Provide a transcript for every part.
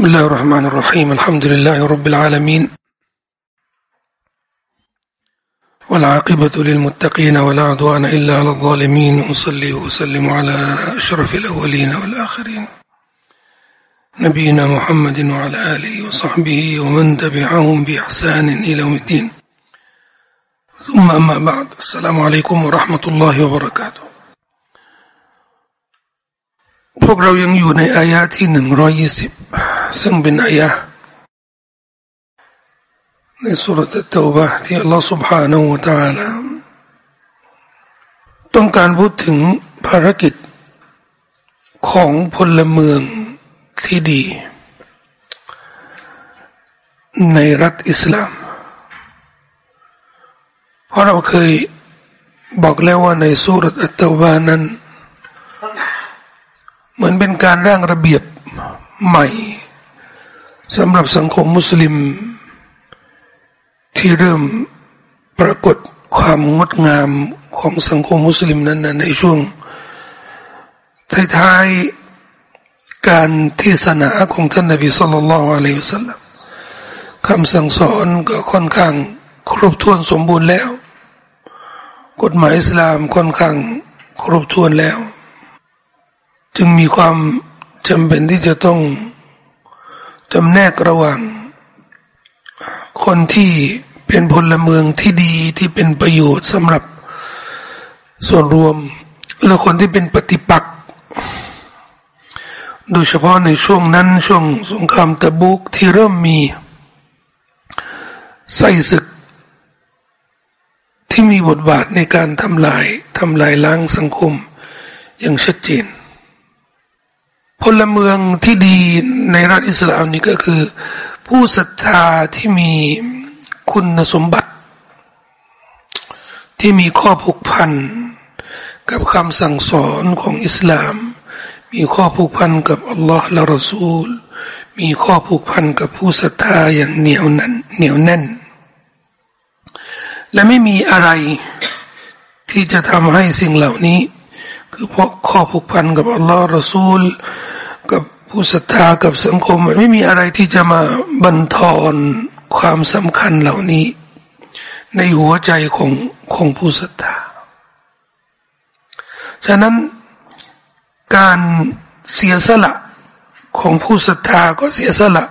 بسم الله الرحمن الرحيم الحمد لله رب العالمين والعاقبة للمتقين ولا عدوان إلا على الظالمين وصلي وسلم على أشرف الأولين والآخرين نبينا محمد وعلى آله وصحبه ومن تبعهم بإحسان إلى يوم الدين ثم أما بعد السلام عليكم ورحمة الله وبركاته พวกเรายังอยู่ในอายะที่หนึ่งร้อยยี่สิบ ซึ่งเป็นอายะในสุรตะเตวบะที่อัลลอฮฺ سبحانه และ تعالى ต้องการพูดถึงภารกิจของพลเมืองที่ดี ในรัฐอิสลาม เพราะเราเคยบอกแล้วว่าในสุรตะเตวบะนั้นเหมือนเป็นการร่างระเบียบใหม่ สำหรับสังคมมุสลิม ที่เริ่มปรากฏความงดงามของสังคมมุสลิมนั้นในช่วงท้ายๆการเทศนาของท่านนบีสุลต่านละอะลัยฮุสลามคำสั่งสอนก็ค่อนข้างครบถ้วนสมบูรณ์แล้ว กฎหมายอิสลามค่อนข้างครบถ้วนแล้ว จึงมีความจำเป็นที่จะต้อง จำแนกระหว่าง คนที่เป็นพลเมืองที่ดีที่เป็นประโยชน์สำหรับส่วนรวม และคนที่เป็นปฏิปักษ์โดยเฉพาะในช่วงนั้นช่วงสงครามตะบุกที่เริ่มมีไส้ศึก ที่มีบทบาทในการทำลายทำลายล้างสังคมอย่างชัดเจน พลเมืองที่ดีในรัฐอิสลามนี่ก็คือ ผู้ศรัทธาที่มีคุณสมบัติ ที่มีข้อผูกพัน กับคำสั่งสอนของอิสลาม มีข้อผูกพันกับอัลลอฮ์และรอซูล มีข้อผูกพันกับผู้ศรัทธาอย่างเหนียวนั้นเหนียวแน่น และไม่มีอะไรที่จะทำให้สิ่งเหล่านี้ คือเพราะข้อผูกพันกับอัลลอฮ์รอซูล ผู้ศรัทธากับสังคมมันไม่มีอะไรที่จะมาบันทอนความสำคัญเหล่านี้ ในหัวใจของของผู้ศรัทธา ฉะนั้นการเสียสละของผู้ศรัทธาก็เสียสละ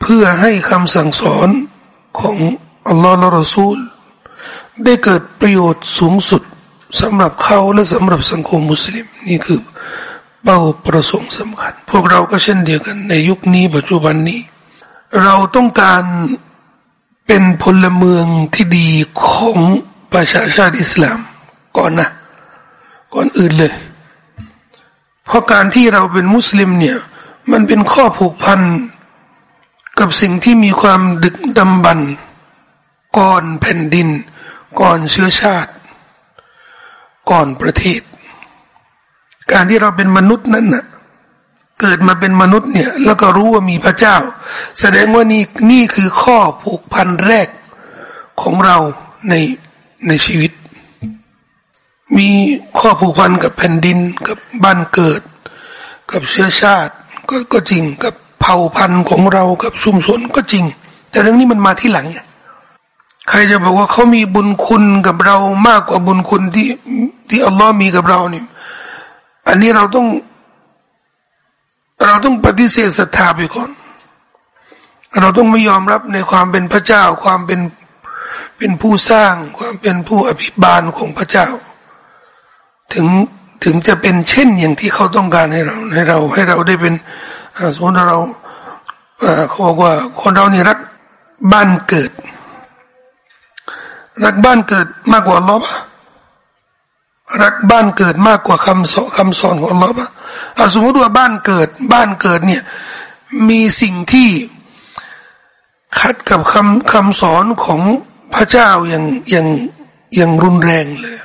เพื่อให้คำสั่งสอนของอัลลอฮฺและรอซูล ได้เกิดประโยชน์สูงสุดสำหรับเขาและสำหรับสังคมมุสลิมนี่คือ เป้าประสงค์สำคัญ พวกเราก็เช่นเดียวกัน ในยุคนี้ปัจจุบันนี้ เราต้องการเป็นพลเมืองที่ดีของประชาชาติอิสลาม ก่อนนะ ก่อนอื่นเลย เพราะการที่เราเป็นมุสลิมเนี่ย มันเป็นข้อผูกพันกับสิ่งที่มีความดึกดำบรรก่อนแผ่นดิน ก่อนเชื้อชาติ ก่อนประเทศ การที่เราเป็นมนุษย์นั้นน่ะเกิดมาเป็นมนุษย์เนี่ย แล้วก็รู้ว่ามีพระเจ้า แสดงว่านี่นี่คือข้อผูกพันแรกของเราในในชีวิต มีข้อผูกพันกับแผ่นดินกับบ้านเกิด กับเชื้อชาติก็ก็จริงกับเผ่าพันธุ์ของเรากับชุมชนก็จริง แต่เรื่องนี้มันมาที่หลัง ใครจะบอกว่าเขามีบุญคุณกับเรามากกว่าบุญคุณที่ที่อัลลอฮ์มีกับเราเนี่ย อันนี้เราต้อง เราต้องปฏิเสธศรัทธาไปก่อน เราต้องไม่ยอมรับในความเป็นพระเจ้า ความเป็นเป็นผู้สร้าง ความเป็นผู้อภิบาลของพระเจ้า ถึงถึงจะเป็นเช่นอย่างที่เขาต้องการให้เราให้เราให้เราได้เป็นสมมติเราเขาบอกว่าคนเรานี่รักบ้านเกิด รักบ้านเกิดมากกว่าลอบ รักบ้านเกิดมากกว่าคำสอนคำสอนของอัลลอฮ์ปะสมมติว่าบ้านเกิดบ้านเกิดเนี่ยมีสิ่งที่ขัดกับคำคำสอนของพระเจ้าอย่างอย่างอย่างรุนแรงเลย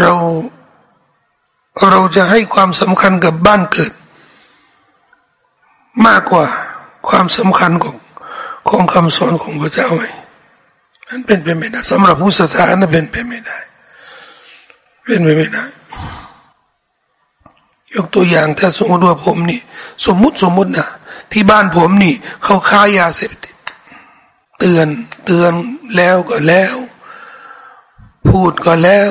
เราเราจะให้ความสำคัญกับบ้านเกิด มากกว่าความสำคัญของของคำสอนของพระเจ้าไหมมันเป็นไปไม่ได้สำหรับผู้ศรัทธานั้นเป็นไปไม่ได้ เป็นไปไม่ได้ยกตัวอย่างถ้าสมมติว่าผมนี่ สมมุติสมมุตินะที่บ้านผมนี่เขาค้ายาเสพติดเตือนเตือนแล้วก็แล้ว พูดก็แล้ว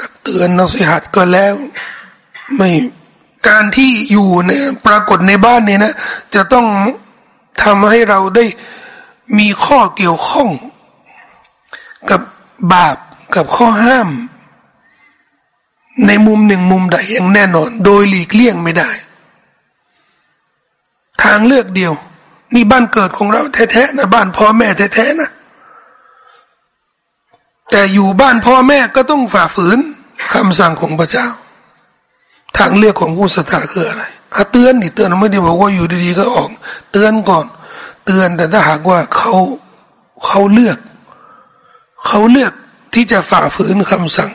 ตักเตือนนัสิหัดก็แล้ว ไม่การที่อยู่เนี่ยปรากฏในบ้านเนี่ยนะ จะต้องทำให้เราได้มีข้อเกี่ยวข้อง กับบาปกับข้อห้าม ในมุมหนึ่งมุมใดอย่างแน่นอน โดยหลีกเลี่ยงไม่ได้ ทางเลือกเดียว นี่บ้านเกิดของเราแท้ๆนะบ้านพ่อแม่แท้ๆนะ แต่อยู่บ้านพ่อแม่ก็ต้องฝ่าฝืนคำสั่งของพระเจ้า ทางเลือกของผู้ศรัทธาคืออะไรอาเตือนนี่เตือนไม่ได้บอกว่าอยู่ดีๆก็ออก เตือนก่อน เตือนแต่ถ้าหากว่าเขาเขาเลือก เขาเลือกที่จะฝ่าฝืนคำสั่ง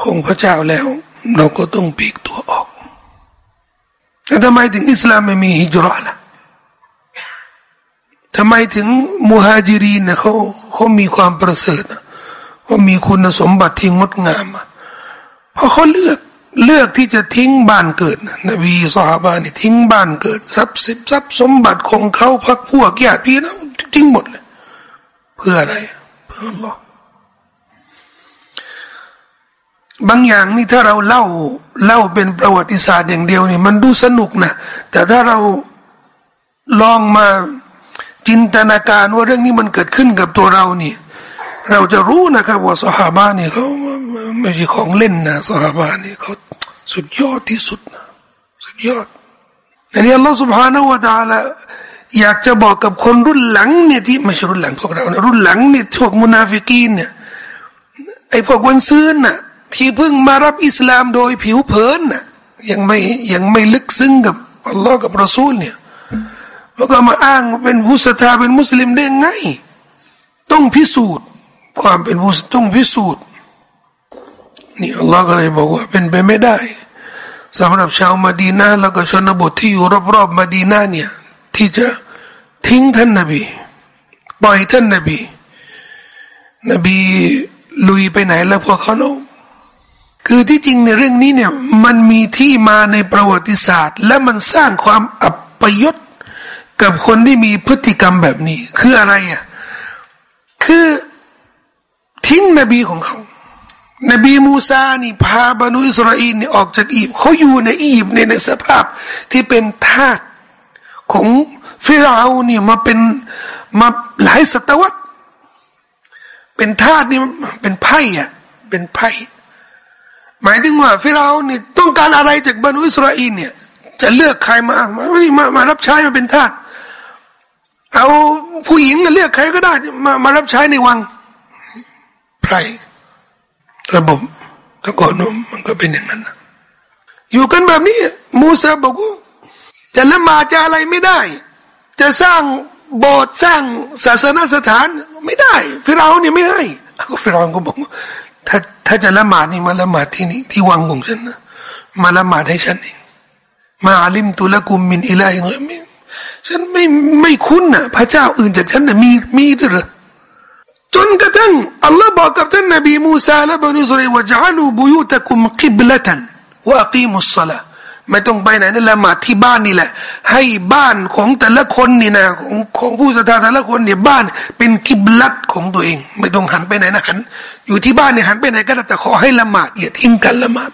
ของพระเจ้าแล้ว เราก็ต้องปีกตัวออกแล้วทำไมถึงอิสลามไม่มีฮิจรัล่ะทำไมถึงมุฮัจิรีนเนี่ยเขาเขามีความประเสริฐเขามีคุณสมบัติที่งดงามเพราะเขาเลือกเลือกที่จะทิ้งบ้านเกิดนบีสฮาบานี่ทิ้งบ้านเกิด ทรัพย์สินทรัพย์สมบัติของเขาพักพวกญาติพี่น้องทิ้งหมดเลย เพื่ออะไร เพื่อหลอ บางอย่างนี่ถ้าเราเล่าเล่าเป็นประวัติศาสตร์อย่างเดียวนี่มันดูสนุกนะแต่ถ้าเราลองมาจินตนาการว่าเรื่องนี้มันเกิดขึ้นกับตัวเรานี่เราจะรู้นะครับว่าสหบ้านนี่เขาไม่ใช่ของเล่นนะสหบ้านนี่เขาสุดยอดที่สุดนะสุดยอดอันนี้อัลลอฮฺสุบฮานาวะตาละอยากจะบอกกับคนรุ่นหลังเนี่ยที่ไม่ใช่รุ่นหลังพวกเรานะรุ่นหลังเนี่ยพวกมุนาฟิกีนเนี่ยไอพวกวันซื้อน่ะ ที่เพิ่งมารับอิสลามโดยผิวเผินนะยังไม่ยังไม่ลึกซึ้งกับอัลลอฮ์กับรอซูลเนี่ยแล้วก็มาอ้างเป็นผู้ศรัทธาเป็นมุสลิมได้ไงต้องพิสูจน์ ความเป็นมุสต้องพิสูจน์นี่อัลลอฮ์ก็เลยบอกว่าเป็นไปไม่ได้สำหรับชาวมาดีนาแล้วก็ชนบทที่อยู่รอบๆมาดีนาเนี่ยที่จะทิ้งท่านนบีปล่อยท่านนบี นบีลุยไปไหนแล้วพวกเขาโน้ คือที่จริงในเรื่องนี้เนี่ยมันมีที่มาในประวัติศาสตร์ และมันสร้างความอับปยศกับคนที่มีพฤติกรรมแบบนี้ คืออะไรอะคือทิ้งนบีของเขา นบีมูซานี่พาบรรดอิสราเอลนี่ออกจากอียิปต์เขาอยู่ในอียิปต์ในสภาพที่เป็นทาสของฟิราอูนี่มาเป็นมาหลายศตวรรษ เป็นทาสนี่เป็นไพ่อะเป็นไพ่ หมายถึงว่าฟิราอูนี่ต้องการอะไรจากบรรดอิสราเอลเนี่ย จะเลือกใครมามามามารับใช้มาเป็นทาสเอาผู้หญิงเลือกใครก็ได้มามารับใช้ในวังไพรระบบตะกอนมันก็เป็นอย่างนั้นอยู่กันแบบนี้ มูซาบอกว่าจะละมาจะอะไรไม่ได้ จะสร้างโบสถ์สร้างศาสนสถานไม่ได้ฟิราเนี่ยไม่ให้ก็ฟิราก็บอก ถ้าถ้าจะละหมาดนี่มาละหมาดที่นี่ที่วังของฉันนะมาละหมาดให้ฉันเองมาอาลิมตุละกุมมินอิลัยไม่ฉันไม่ไม่คุ้นนะพระเจ้าอื่นจากฉันนะมีมีหรือจนกระทั่งอัลลอฮ์บอกกับท่านนบีมูซาและบรรดาอิสราเอลว่าจะลูบุยุตะคุมกิบละตันว่าอักีมุสลา ไม่ต้องไปไหนนั่นละหมาดที่บ้านนี่แหละ ให้บ้านของแต่ละคนนี่นะของของผู้ศรัทธาแต่ละคนเนี่ยบ้านเป็นกิบลัดของตัวเอง ไม่ต้องหันไปไหนนะหัน อยู่ที่บ้านเนี่ยหันไปไหนก็ได้แต่ขอให้ละหมาดอย่าทิ้งกันละหมาด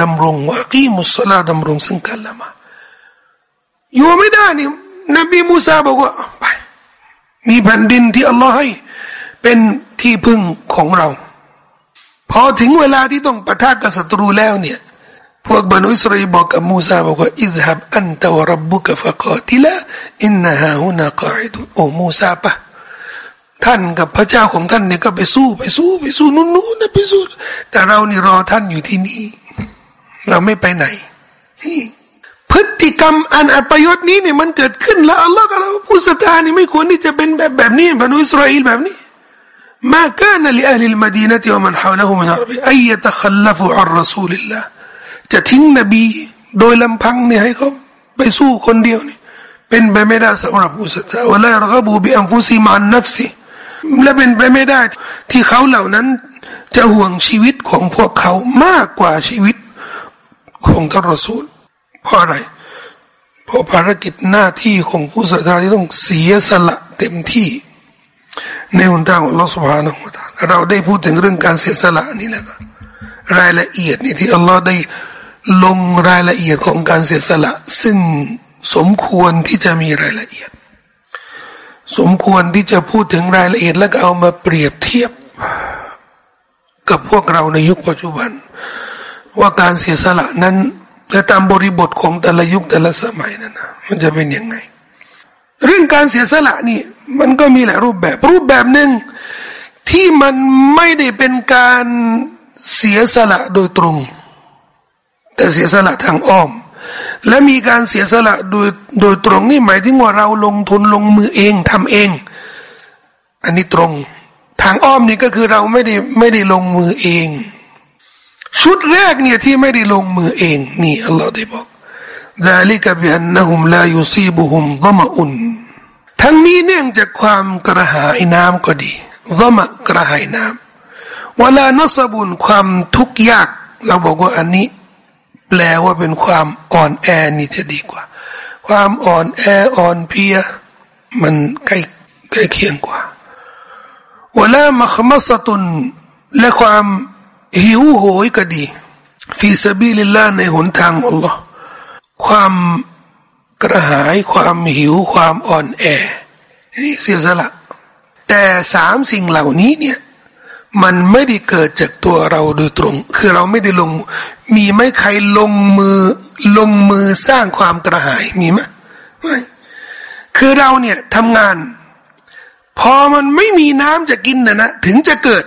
ดำรงว่ากีมุสลาดำรงซึ่งกันละหมาดอยู่ไม่ได้นี่นบีมูซาบอกว่าไปมีแผ่นดินที่อัลลอฮ์ให้เป็นที่พึ่งของเรา พอถึงเวลาที่ต้องปะทะกับศัตรูแล้วเนี่ย พวกบรรดอิสราเอลบอกกับมูซาบอกว่าอิดฮับอันตะวรับบุกฟะกอติละอินนะฮาฮุนากอิดุโอมูซาปะท่านกับพระเจ้าของท่านเนี่ยก็ไปสู้ไปสู้ไปสู้นู้นนู้นนะไปสู้แต่เรานี่รอท่านอยู่ที่นี่ เราไม่ไปไหนนี่พฤติกรรมอันอัปยศนี้เนี่ยมันเกิดขึ้นแล้วอัลลอฮ์ก็เราผู้ศรัทธานี่ไม่ควรที่จะเป็นแบบแบบนี้บรรดอิสราเอลแบบนี้ ما كان لأهل المدينة ومن حولهم من العرب أن يتخلفوا عن رسول الله จะทิ้งนบี โดยลำพังเนี่ยให้เขาไปสู้คนเดียวนี่เป็นไปไม่ได้สำหรับผู้ศรัทธาว่าละรบูบิอัมฟุซีมันนับสิและเป็นไปไม่ได้ ที่เขาเหล่านั้น จะห่วงชีวิตของพวกเขามากกว่าชีวิตของทารอซูลเพราะอะไร เพราะภารกิจหน้าที่ของผู้ศรัทธาที่ต้องเสียสละเต็มที่ ในหนทางของลอสุภานะเราได้พูดถึงเรื่องการเสียสละนี่แหละรายละเอียดนี่ที่อัลลอฮ์ได้ ลงรายละเอียดของการเสียสละ ซึ่งสมควรที่จะมีรายละเอียด สมควรที่จะพูดถึงรายละเอียด แล้วก็เอามาเปรียบเทียบ กับพวกเราในยุคปัจจุบัน ว่าการเสียสละนั้นและตามบริบทของแต่ละยุคแต่ละสมัยนั้นนะมันจะเป็นยังไง เรื่องการเสียสละนี่ มันก็มีหลายรูปแบบ รูปแบบหนึ่งที่มันไม่ได้เป็นการเสียสละโดยตรง แต่เสียสละทางอ้อม และมีการเสียสละโดยโดยตรงนี่หมายถึงว่าเราลงทุนลงมือเองทำเอง อันนี้ตรง ทางอ้อมนี่ก็คือเราไม่ได้ไม่ได้ลงมือเองชุดแรกเนี่ยที่ไม่ได้ลงมือเอง นี่อัลลอฮ์ได้บอก ذلك بأنهم لا يصيبهم ظمأ ทั้งนี้เนื่องจากความกระหายน้ำก็ดีรมะกระหายน้ำเวลานสบุญความทุกข์ยาก เราบอกว่าอันนี้ แปลว่าเป็นความอ่อนแอนี่จะดีกว่า ความอ่อนแออ่อนเพีย มันใกล้ใกล้เคียงกว่าวลามัคมัสตุนและความหิวโหยก็ดีฟีสบีลิลลาในหนทางอัลลอฮ์ความกระหายความหิวความอ่อนแอนี่เสียสละ แต่สามสิ่งเหล่านี้เนี่ย มันไม่ได้เกิดจากตัวเราโดยตรง คือเราไม่ได้ลง มีไหมใครลงมือลงมือสร้างความกระหายมีไหมไม่คือเราเนี่ยทำงาน พอมันไม่มีน้ำจะกินนะนะถึงจะเกิด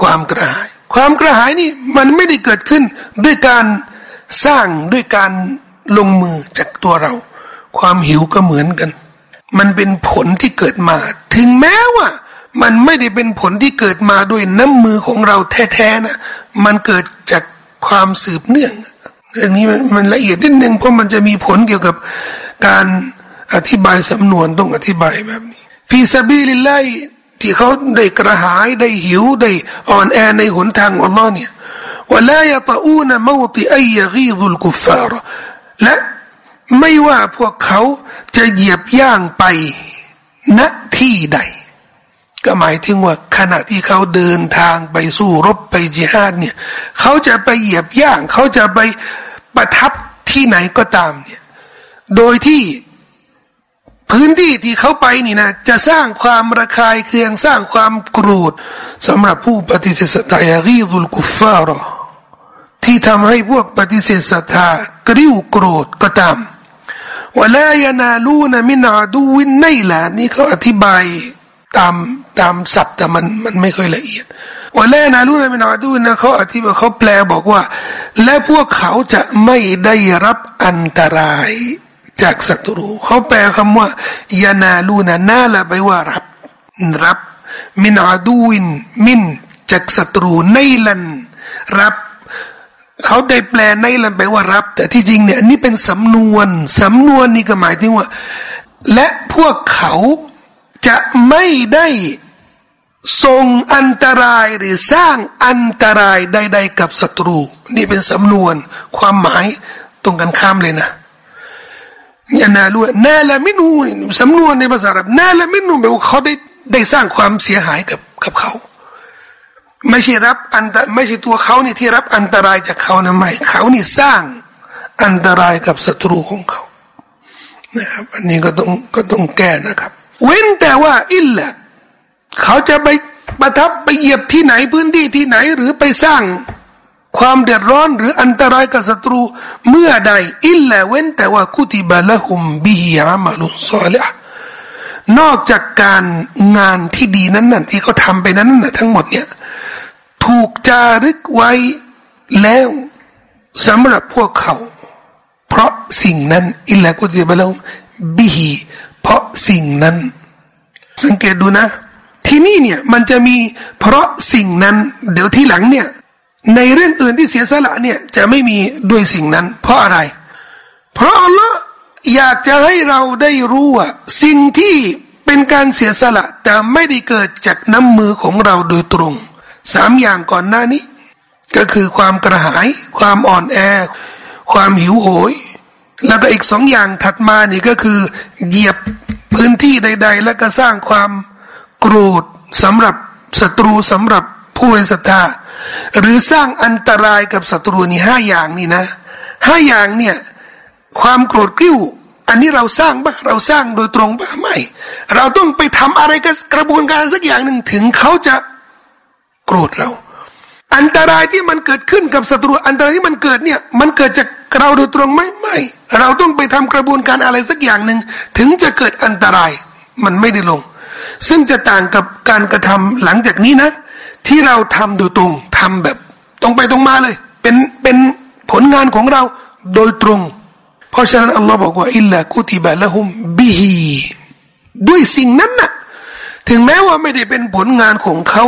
ความกระหาย ความกระหายนี่มันไม่ได้เกิดขึ้น ด้วยการสร้างด้วยการลงมือจากตัวเรา ความหิวก็เหมือนกัน มันเป็นผลที่เกิดมา ถึงแม้ว่า มันไม่ได้เป็นผลที่เกิดมาด้วยน้ำมือของเราแท้ๆนะ มันเกิดจากความสืบเนื่อง เรื่องนี้มันละเอียดนิดนึงเพราะมันจะมีผลเกี่ยวกับการอธิบายสำนวนต้องอธิบายแบบนี้ฟีซาบีลิไลที่เขาได้กระหายได้หิวได้อ่อนแอในหนทางอัลลอฮ์เนี่ยว่าลายตะอูนมติอัยกีดุลกุฟารและไม่ว่าพวกเขาจะเหยียบย่างไปณที่ใด ก็หมายถึงว่าขณะที่เขาเดินทางไปสู้รบไปจิฮาดเนี่ยเขาจะไปเหยียบย่างเขาจะไปประทับที่ไหนก็ตามเนี่ย โดยที่พื้นที่ที่เขาไปนี่นะจะสร้างความระคายเคืองสร้างความโกรธสำหรับผู้ปฏิเสธศรัทธารีดุลกุฟฟารที่ทำให้พวกปฏิเสธศรัทธากริ้วโกรธก็ตามวลายนาลูนมินาดูวินในแหละนี่เขาอธิบายตาม ตามศัพท์แต่มันมันไม่ค่อยละเอียดวลายนาลูนมินาดูนะเขาอธิบายเขาแปลบอกว่า และพวกเขาจะไม่ได้รับอันตรายจากศัตรูเขาแปลคำว่ายานาลูนะน่าละไปว่ารับ รับ มินาดูนมินจากศัตรูในลันรับเขาได้แปลในลันไปว่ารับ แต่ที่จริงเนี่ยนี่เป็นสำนวนสำนวนนี่ก็หมายถึงว่า และพวกเขาจะไม่ได้ ส่งอันตรายหรือสร้างอันตรายใด ๆ กับศัตรู นี่เป็นสำนวนความหมายตรงกันข้ามเลยนะยานาลูนาละมินูสำนวนในภาษาอังกฤษนาละมินูแปลว่าเขาได้ได้สร้างความเสียหายกับกับเขา ไม่ใช่รับอันไม่ใช่ตัวเขานี่ที่รับอันตรายจากเขานะไม่เขานี่สร้างอันตรายกับศัตรูของเขานะครับ อันนี้ก็ต้องก็ต้องแก้นะครับ เว้นแต่ว่าอิลละ เขาจะไปประทับไปเหยียบที่ไหนพื้นที่ที่ไหนหรือไปสร้าง ความเดือดร้อนหรืออันตรายกับศัตรูเมื่อใดอิลละเว้นแต่ว่าคุติบาละหุมบิฮิอามาลุซอลิะนอกจากการงานที่ดีนั้นน่ะที่เขาทาไปนั้นน่ะทั้งหมดเนี่ย ถูกจารึกไว้แล้วสำหรับพวกเขา เพราะสิ่งนั้นอิลลากุติบะลาบิฮีเพราะสิ่งนั้น สังเกตดูนะ ที่นี่เนี่ยมันจะมีเพราะสิ่งนั้น เดี๋ยวที่หลังเนี่ยในเรื่องอื่นที่เสียสละเนี่ยจะไม่มีด้วยสิ่งนั้น เพราะอะไร เพราะอัลลอฮ์อยากจะให้เราได้รู้ว่าสิ่งที่เป็นการเสียสละแต่ไม่ได้เกิดจากน้ำมือของเราโดยตรงสามอย่างก่อนหน้านี้ ก็คือความกระหาย ความอ่อนแอ ความหิวโหย แล้วก็อีกสองอย่างถัดมานี่ก็คือ เหยียบพื้นที่ใด ๆ แล้วก็สร้างความ โกรธสำหรับศัตรูสำหรับผู้เป็นศรัทธาหรือสร้างอันตรายกับศัตรูนี่ห้าอย่างนี่นะห้าอย่างเนี่ยความโกรธกริ้ว อันนี้เราสร้างบ้าเราสร้างโดยตรงบ้าไม่ เราต้องไปทำอะไรกับกระบวนการสักอย่างหนึ่งถึงเขาจะโกรธเรา อันตรายที่มันเกิดขึ้นกับศัตรูอันตรายที่มันเกิดเนี่ย มันเกิดจากเราโดยตรงไหมไม่ เราต้องไปทำกระบวนการอะไรสักอย่างหนึ่งถึงจะเกิดอันตราย มันไม่ได้ลง ซึ่งจะต่างกับการกระทำหลังจากนี้นะ ที่เราทำโดยตรงทำแบบตรงไปตรงมาเลย เป็นเป็นผลงานของเราโดยตรง เพราะฉะนั้นอัลลอฮ์บอกว่าอิลลากุติบะละหุมบิฮีด้วยสิ่งนั้นน่ะถึงแม้ว่าไม่ได้เป็นผลงานของเขา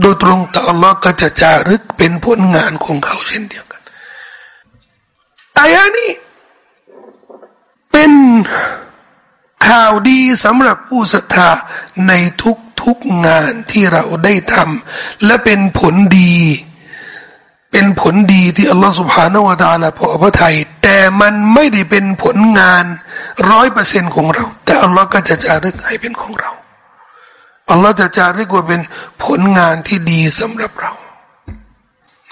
โดยตรงแต่อัลลอฮ์ก็จะจารึกเป็นผลงานของเขาเช่นเดียวกันอายะนี้เป็น ข่าวดีสำหรับผู้ศรัทธาในทุกทุกงานที่เราได้ทำและเป็นผลดี เป็นผลดีที่อัลลอฮฺสุบฮานาวะตาลาพอพระทัยแต่มันไม่ได้เป็นผลงานร้อยเปอร์เซ็นของเรา แต่อัลลอฮ์ก็จะจารึกให้เป็นของเราอัลลอฮ์จะจารึกว่าเป็นผลงานที่ดีสำหรับเรา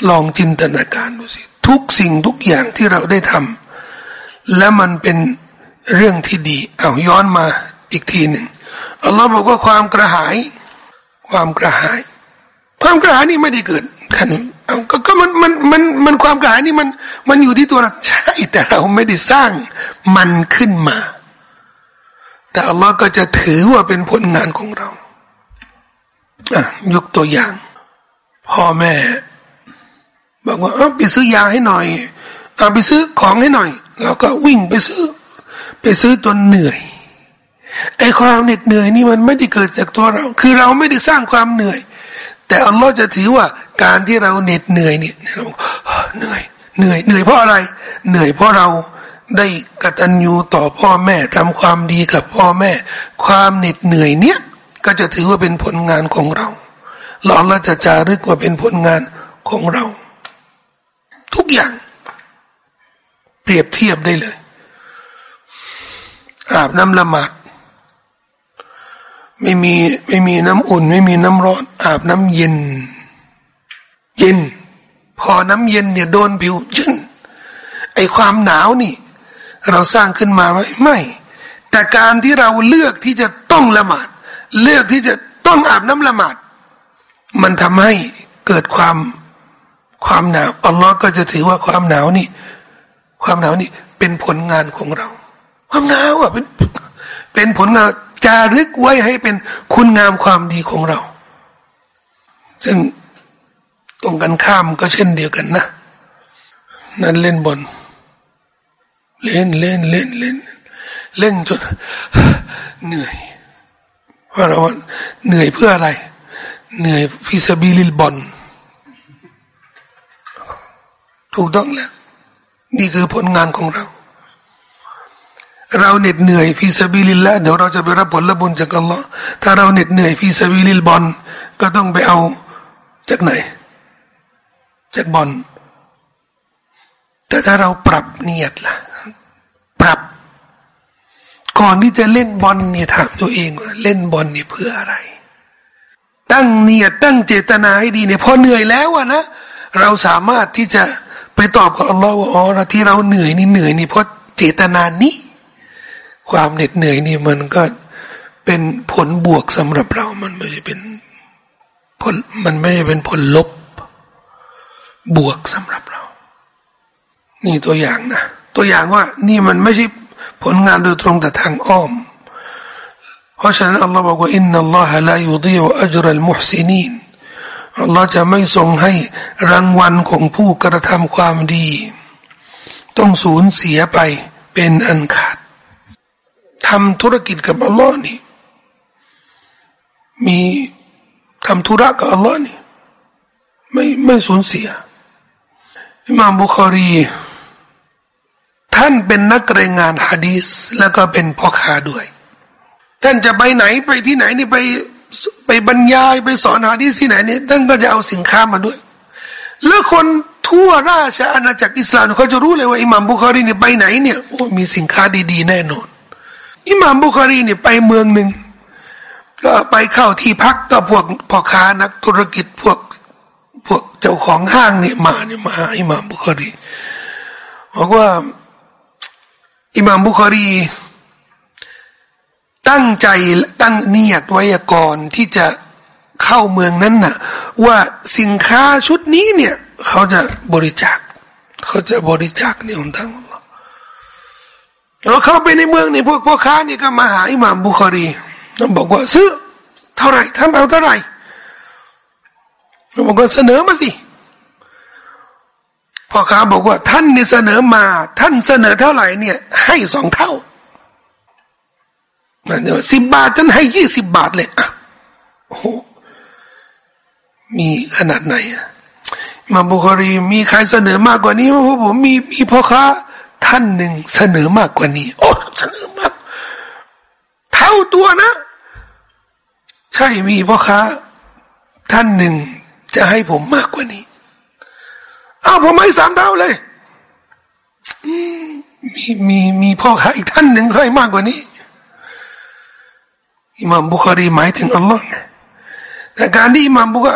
ลองจินตนาการดูสิ ทุกสิ่งทุกอย่างที่เราได้ทำและมันเป็น เรื่องที่ดี เอาย้อนมาอีกทีหนึ่งอัลลอฮ์บอกว่าความกระหาย ความกระหาย ความกระหายนี่ไม่ได้เกิดขันก็ก็มันมันมันมันความกระหายนี่มัน มันอยู่ที่ตัวเราใช่แต่เราไม่ได้สร้างมันขึ้นมา แต่อัลลอฮ์ก็จะถือว่าเป็นผลงานของเราอะยกตัวอย่าง พ่อแม่ บอกว่าเอาไปซื้อยาให้หน่อยเอาไปซื้อของให้หน่อย เราก็วิ่งไปซื้อ ไปซื้อตัวเหนื่อยไอ้ความเหน็ดเหนื่อยนี่มันไม่ได้เกิดจากตัวเรา คือเราไม่ได้สร้างความเหนื่อย แต่อัลลอฮ์จะถือว่าการที่เราเหน็ดเหนื่อยเนี่ยเราเหนื่อยเหนื่อยเหนื่อยเพราะอะไร เหนื่อยเพราะเราได้กตัญญูต่อพ่อแม่ทำความดีกับพ่อแม่ ความเหน็ดเหนื่อยเนี่ย ก็จะถือว่าเป็นผลงานของเราเราเราจะจารึกว่าเป็นผลงานของเรา ทุกอย่าง เปรียบเทียบได้เลย อาบน้ำละหมาดไม่มีไม่มีน้ำอุ่น ไม่มีน้ำร้อน อาบน้ำเย็น เย็น พอน้ำเย็นเนี่ยโดนผิวชื้นไอความหนาวนี่ เราสร้างขึ้นมาไหมไม่ แต่การที่เราเลือกที่จะต้องละหมาด เลือกที่จะต้องอาบน้ำละหมาด มันทำให้เกิดความความหนาวอัลลอฮ์ก็จะถือว่าความหนาวนี่ ความหนาวนี่เป็นผลงานของเรา ความหนาวอะเป็นเป็นผลงานจารึกไว้ให้เป็นคุณงามความดีของเรา ซึ่งตรงกันข้ามก็เช่นเดียวกันนะ นั่นเล่นบอลเล่นเล่นเล่นเล่น เล่นจนเหนื่อยเพราะเราเหนื่อยเพื่ออะไร เหนื่อย في سبيل اللهถูกต้องแล้ว นี่คือผลงานของเรา เราเหน็ดเหนื่อย في سبيل اللهเดี๋ยวเราจะไปรับผลบุญจากอัลลอฮ์ถ้าเราเหน็ดเหนื่อย في سبيل اللهก็ต้องไปเอาจากไหน จากอัลลอฮ์แต่ถ้าเราปรับเนียดล่ะ ปรับ ก่อนที่จะเล่นบอลเนี่ยถามตัวเองว่าเล่นบอลเนี่ยเพื่ออะไร ตั้งเนียดตั้งเจตนาให้ดีเนี่ยพอเหนื่อยแล้วอะนะเราสามารถที่จะไปตอบกับอัลลอฮ์ว่าอ๋อที่เราเหนื่อยนี่เหนื่อยนี่เพราะเจตนานี้ ความเหน็ดเหนื่อยนี่มันก็เป็นผลบวกสำหรับเรา มันไม่ใช่เป็นผลมันไม่ใช่เป็นผลลบบวกสำหรับเรา นี่ตัวอย่างนะตัวอย่างว่านี่มันไม่ใช่ผลงานโดยตรงแต่ทางอ้อม เพราะฉะนั้นอัลลอฮ์บอกว่าอินนัลลอฮะลายุดีวอัจรัลมุฮซินีนอัลลอฮ์จะไม่ทรงให้รางวัลของผู้กระทำความดี ต้องสูญเสียไปเป็นอันขาด ทำธุรกิจกับอัลลอฮ์นี่ มีทำธุระกับอัลลอฮ์นี่ ไม่ไม่สูญเสียอิมามบุคารี ท่านเป็นนักรายงานฮะดีสแล้วก็เป็นพ่อค้าด้วย ท่านจะไปไหนไปที่ไหนนี่ไปไปบรรยายไปสอนฮะดีสที่ไหนนี่ท่านก็จะเอาสินค้ามาด้วย แล้วคนททั่วราชอาณาจักรอิสลามเขาจะรู้เลยว่าอิหม่ามบุคารีเนี่ยไปไหนเนี่ยโอ้มีสินค้าดีๆแน่นอน อิหม่ามบุคารีเนี่ยไปเมืองหนึ่งก็ไปเข้าที่พักก็พวกพ่อค้านักธุรกิจพวกพวกเจ้าของห้างเนี่ยมาเนี่ยมาอิหม่ามบุคารีบอกว่าอิหม่ามบุคารี ตั้งใจตั้งเนียดไว้ก่อนที่จะเข้าเมืองนั้นน่ะ ว่าสินค้าชุดนี้เนี่ย เขาจะบริจาค เขาจะบริจาคในหนทาง เราเข้าไปในเมืองนี่พวกพ่อค้านี่ก็มาหาอิหม่ามบุคารีท่านบอกว่าซื้อเท่าไหร่ท่านเอาเท่าไหร่เราบอกว่าเสนอมาสิพ่อค้าบอกว่าท่านเนี่ยเสนอมา ท่านเสนอเท่าไหร่เนี่ย ให้สองเท่าหมายถึงว่าสิบบาทฉันให้ยี่สิบบาทเลยอะโอ้โหมีขนาดไหนอะมาบุคารีมีใครเสนอมากกว่านี้ไหมผมมีมีพ่อค้า ท่านหนึ่งเสนอมากกว่านี้ โอ้เสนอมาก เท่าตัวนะ ใช่มีพ่อค้า ท่านหนึ่งจะให้ผมมากกว่านี้อ้าวผมให้สามเท่าเลยมีมีมีพ่อค้าอีกท่านหนึ่งให้มากกว่านี้ อิมามบุคารีหมายถึงอัลลอฮ์แต่การที่อิมามบุคา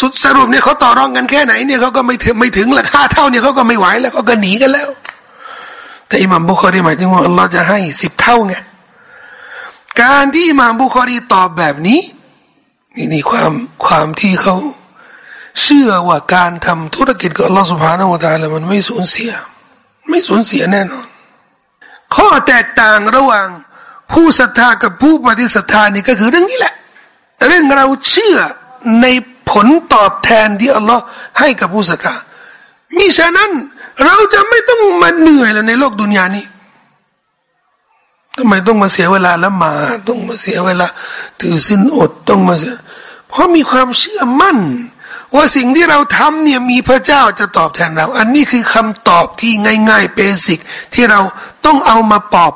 สุดสรุปเนี่ยเขาต่อรองกันแค่ไหนเนี่ยเขาก็ไม่ถึงไม่ถึงราคาเท่าเนี่ยเขาก็ไม่ไหวแล้วเขาก็หนีกันแล้ว แต่อิมามบุคารีหมายถึงว่าอัลลอฮ์จะให้สิบเท่าไงการที่อิมามบุคารีตอบแบบนี้นี่นี่ความความที่เขาเชื่อว่าการทำธุรกิจกับอัลลอฮ์สุภาณวตาลมันไม่สูญเสีย ไม่สูญเสียแน่นอน ข้อแตกต่างระหว่างผู้ศรัทธากับผู้ปฏิศรัทธานี่ก็คือเรื่องนี้แหละ เรื่องเราเชื่อในผลตอบแทนที่อัลลอฮ์ให้กับผู้ศรัทธามิฉะนั้น เราจะไม่ต้องมาเหนื่อยแล้วในโลกดุนยานี้ทำไมต้องมาเสียเวลาละหมาต้องมาเสียเวลา ถือสิ้นอดต้องมาเสีย เพราะมีความเชื่อมั่น ว่าสิ่งที่เราทำเนี่ยมีพระเจ้าจะตอบแทนเรา อันนี้คือคำตอบที่ง่ายๆเบสิก ที่เราต้องเอามาปอบ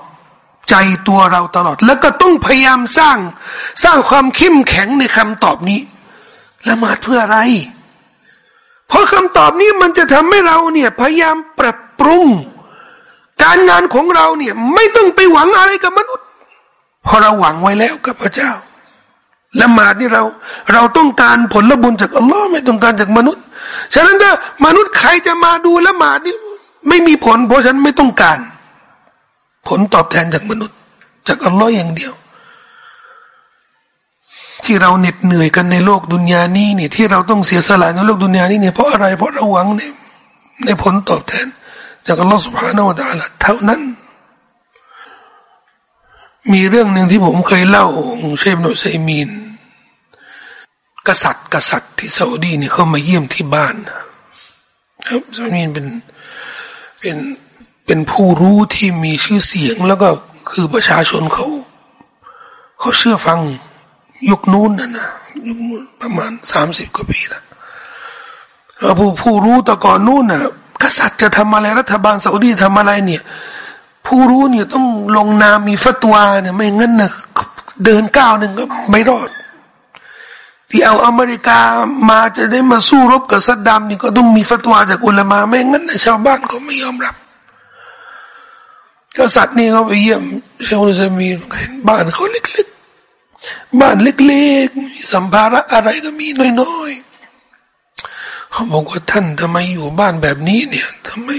ใจตัวเราตลอด แล้วก็ต้องพยายามสร้าง สร้างความเข้มแข็งในคำตอบนี้ละหมาดเพื่ออะไร เพราะคำตอบนี้มันจะทำให้เราเนี่ยพยายามปรับปรุง การงานของเราเนี่ยไม่ต้องไปหวังอะไรกับมนุษย์เพราะเราหวังไว้แล้วกับพระเจ้าละหมาดนี่เรา เราต้องการผลบุญจากอัลลอฮ์ไม่ต้องการจากมนุษย์ ฉะนั้นถ้ามนุษย์ใครจะมาดูละหมาดนี่ไม่มีผล เพราะฉันไม่ต้องการ ผลตอบแทนจากมนุษย์ จากอัลลอฮ์อย่างเดียว ที่เราเหน็ดเหนื่อยกันในโลกดุนยานี้เนี่ยที่เราต้องเสียสละในโลกดุนยานี้เนี่ยเพราะอะไรเพราะเราหวังในในผลตอบแทนจากอัลลอฮ์สุบฮานาวะตาละเท่านั้น มีเรื่องหนึ่งที่ผมเคยเล่าองเชฟโนไซมีน กษัตริย์กษัตริย์ที่ซาอุดีเนี่ยเขามาเยี่ยมที่บ้านครับซาอุดีเป็นเป็นเป็นผู้รู้ที่มีชื่อเสียงแล้วก็คือประชาชนเขาเขาเชื่อฟัง ยุคนู้นนะนะยุคประมาณสามสิบกว่าปีแล้วผู้ผู้รู้แต่ก่อนนู้นน่ะกษัตริย์จะทำอะไรรัฐบาลซาอุดีทำอะไรเนี่ย ผู้รู้เนี่ยต้องลงนามมีฟัตวาเนี่ยไม่งั้นนะเดินก้าวหนึ่งก็ไม่รอด ที่เอาอเมริกามาจะได้มาสู้รบกับซัดดัมนี่ก็ต้องมีฟัตวาจากอุลามะไม่งั้นนะชาวบ้านเขาไม่ยอมรับกษัตริย์นี่เขาไปเยี่ยมเชคุสมีเห็นบ้านเขาเล็ก บ้านเล็กๆมีสัมภาระอะไรก็มีน้อยๆเขาบอกว่าท่านทำไมอยู่บ้านแบบนี้เนี่ยทำไม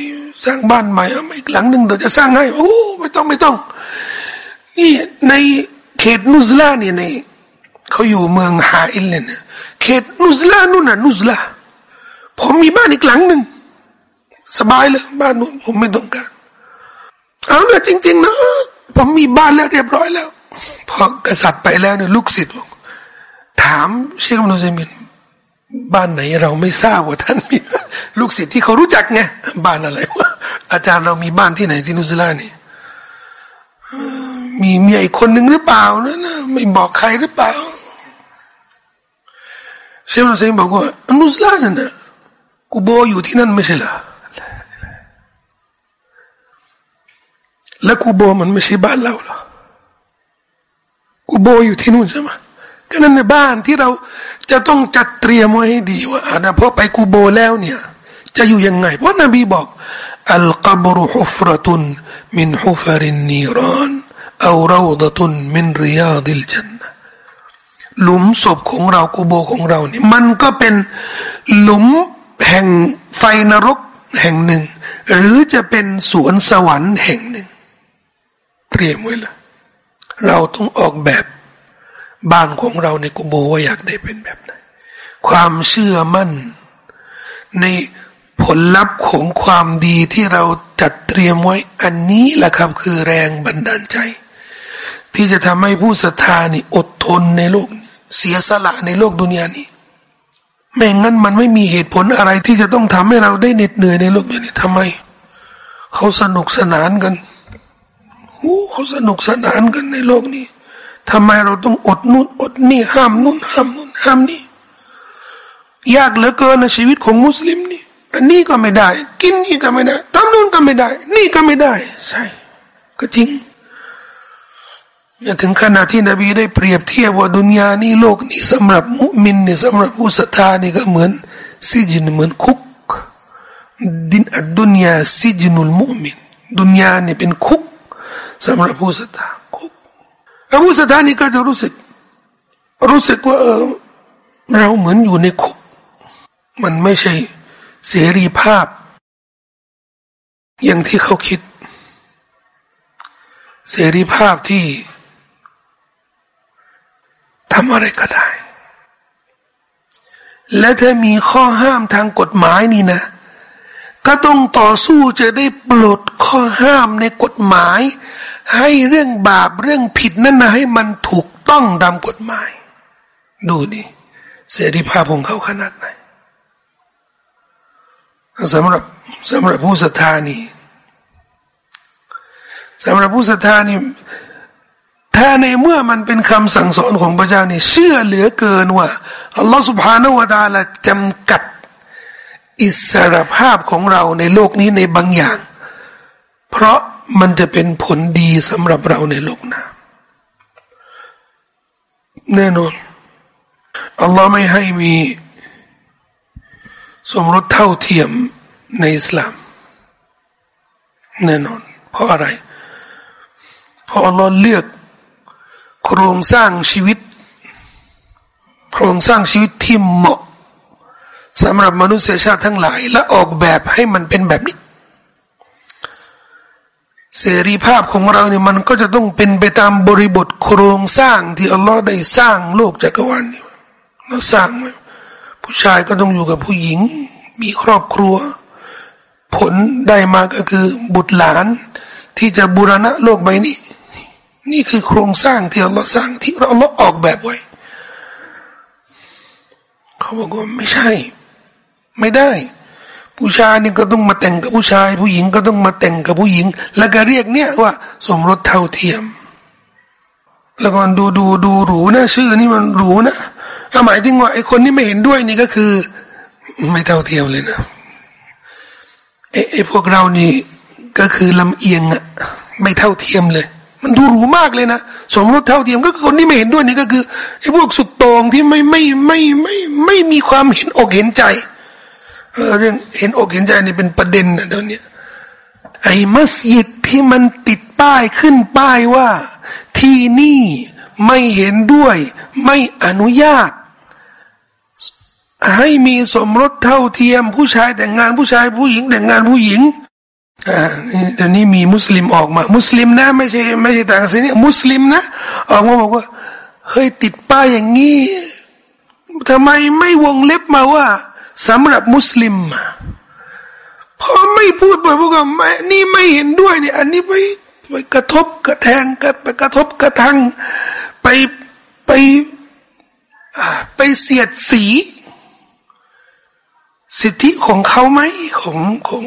สร้างบ้านใหม่เอาอีกหลังหนึ่งเดี๋ยวจะสร้างให้โอ้ไม่ต้องไม่ต้อง นี่ในเขตนุสลาเนี่ยในเขาอยู่เมืองฮาอิลเนี่ยเขตนุสลานู่นน่ะนุสลาผมมีบ้านอีกหลังหนึ่งสบายเลยบ้านนู้นผมไม่ต้องการเอาละจริงๆนะผมมีบ้านแล้วเรียบร้อยแล้ว พอกษัตริย์ไปแล้วเนี่ยลูกศิษย์ถามเชคมุนเซมินบ้านไหนเราไม่ทราบว่าท่านมีลูกศิษย์ที่เขารู้จักไงบ้านอะไรวะอาจารย์เรามีบ้านที่ไหนที่นุสลานี่มีเมียอีกคนหนึ่งหรือเปล่านะนะไม่บอกใครหรือเปล่าเชคมุนเซมินบอกว่านุสลานี่นะกูโบอยู่ที่นั่นไม่ใช่เหรอแล้วกูโบมันไม่ใช่บ้านเราหรอ กูโบอยู่ที่นู่นใช่ไหมก็นั่นในบ้านที่เราจะต้องจัดเตรียมไว้ให้ดีว่าอ่านะพอไปกูโบแล้วเนี่ย จะอยู่ยังไง เพราะนบีบอกอัลกับรุฮุฟรตุนมินฮุฟรินนีรานเอาราดตุนมินริยาดิลจันหลุมศพของเรากูโบของเราเนี่ยมันก็เป็นหลุมแห่งไฟนรกแห่งหนึ่ง หรือจะเป็นสวนสวรรค์แห่งหนึ่ง เตรียมไว้ละ เราต้องออกแบบบ้านของเราในกูโบว่าอยากได้เป็นแบบไหนความเชื่อมั่น ในผลลัพธ์ของความดีที่เราจัดเตรียมไว้อันนี้แหละครับคือแรงบันดาลใจ ที่จะทำให้ผู้ศรัทธานี่อดทนในโลก เสียสละในโลกดุนยานี้ไม่งั้นมันไม่มีเหตุผลอะไรที่จะต้องทำให้เราได้เหน็ดเหนื่อยในโลกนี้ทำไม เขาสนุกสนานกัน โอ้เขาสนุกสนานกันในโลกนี้ทำไมเราต้องอดนู่นอดนี่ห้ามนู่นห้ามนู่นห้ามนี่ยากเหลือเกินในชีวิตของมุสลิมนี่อันนี้ก็ไม่ได้ กินนี่ก็ไม่ได้ทำนู่นก็ไม่ได้ นี่ก็ไม่ได้ ใช่ ก็จริงถึงขนาดที่นบีได้เปรียบเทียบว่าดุนยานี่โลกนี้สำหรับมุมินนี่สำหรับผู้ศรัทธานี่ก็เหมือนซิจินเหมือนคุก ดินอัดดุนยาซิจินุลมุมินดุนยานี่เป็นคุก สำหรับผู้ศรัทธาคุกแล้วผู้ศรัทธานี่ก็จะรู้สึก รู้สึกว่าเออเราเหมือนอยู่ในคุก มันไม่ใช่เสรีภาพ อย่างที่เขาคิด เสรีภาพที่ทำอะไรก็ได้ และถ้ามีข้อห้ามทางกฎหมายนี่นะ ก็ต้องต่อสู้จะได้ปลดข้อห้ามในกฎหมาย ให้เรื่องบาปเรื่องผิดนั่นนะให้มันถูกต้องตามกฎหมาย ดูดิเสรีภาพของเขาขนาดไหนสำหรับสำหรับผู้ศรัทธานี่สำหรับผู้ศรัทธานี่ถ้าในเมื่อมันเป็นคำสั่งสอนของพระเจ้านี่ เชื่อเหลือเกินว่าอัลลอฮฺสุบฮานาวะตาละจำกัดอิสรภาพของเราในโลกนี้ในบางอย่าง เพราะ มันจะเป็นผลดีสำหรับเราในโลกหน้าแน่นอนอัลลอฮ์ไม่ให้มีสมรสเท่าเทียมในอิสลาม แน่นอน เพราะอะไร เพราะอัลลอฮ์เลือก โครงสร้างชีวิต โครงสร้างชีวิตที่เหมาะสำหรับมนุษยชาติทั้งหลาย และออกแบบให้มันเป็นแบบนี้ เสรีภาพของเราเนี่ยมันก็จะต้องเป็นไปตามบริบทโครงสร้างที่อัลลอฮ์ได้สร้างโลกจักรวาลนี้เราสร้างไว้ผู้ชายก็ต้องอยู่กับผู้หญิง มีครอบครัว ผลได้มาก็คือบุตรหลาน ที่จะบูรณะโลกใบนี้ นี่คือโครงสร้างที่เราสร้างที่เราเราออกแบบไว้ เขาบอกว่าไม่ใช่ ไม่ได้ ผู้ชายนี่ก็ต้องมาแต่งกับผู้ชาย ผู้หญิงก็ต้องมาแต่งกับผู้หญิง แล้วก็เรียกเนี่ยว่า สมรสเท่าเทียม แล้วก็ดูดูดูหรูนะชื่อนี่มันหรูนะหมายถึงว่าไอ้คนที่ไม่เห็นด้วยนี่ก็คือ ไม่เท่าเทียมเลยนะไอ้ไอ้พวกเรานี่ก็คือลำเอียงอะไม่เท่าเทียมเลย มันดูหรูมากเลยนะสมรสเท่าเทียมก็คือคนที่ไม่เห็นด้วยนี่ก็คือไอ้พวกสุดโต่งที่ไม่ไม่ไม่ไม่ไม่มีความเห็นอกเห็นใจ เรื่องเห็นอกเห็นใจนี่เป็นประเด็นนะเดี๋ยวนี้ไอ้มัสยิดที่มันติดป้ายขึ้นป้ายว่า ที่นี่ไม่เห็นด้วย ไม่อนุญาต ให้มีสมรสเท่าเทียม ผู้ชายแต่งงานผู้ชายผู้หญิงแต่งงานผู้หญิงอ่าเดี๋ยวนี้มีมุสลิมออกมา มุสลิมนะไม่ใช่ไม่ใช่ต่างศาสนามุสลิมนะออกมาบอกว่าเฮ้ยติดป้ายอย่างนี้ทำไมไม่วงเล็บมาว่า สำหรับมุสลิมพอไม่พูดไปพวกก็ไม่นี่ไม่เห็นด้วยเนี่ย อันนี้ไปไปกระทบกระแทงกระไปกระทบกระทั่งไปไปไปเสียดสี สิทธิของเขาไหมของของ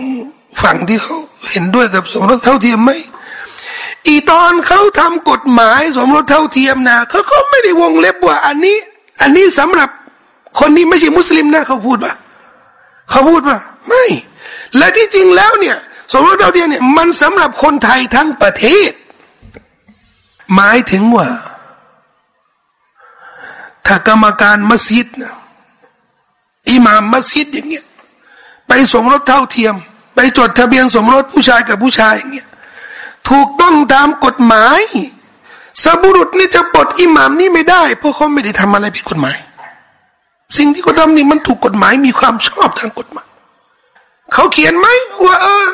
ฝั่งที่เขาเห็นด้วยกับสมรสเท่าเทียมไหมอีตอนเขาทำกฎหมายสมรสเท่าเทียมนะเขาก็ไม่ได้วงเล็บว่า อันนี้ อันนี้สำหรับ คนนี้ไม่ใช่มุสลิมนะเขาพูดปะเขาพูดปะไม่ และที่จริงแล้วเนี่ยสมรสเท่าเทียมเนี่ยมันสำหรับคนไทยทั้งประเทศ หมายถึงว่า ถ้ากรรมการมัสยิดนะอิหม่ามมัสยิดอย่างเงี้ยไปสมรสเท่าเทียม ไปจดทะเบียนสมรสผู้ชายกับผู้ชายอย่างเงี้ยถูกต้องตามกฎหมายสบุรุษนี่จะปลดอิหมามนี่ไม่ได้เพราะเขาไม่ได้ทำอะไรผิดกฎหมาย สิ่งที่เขาทำนี่มันถูกกฎหมายมีความชอบทางกฎหมาย เขาเขียนไหมว่าเออ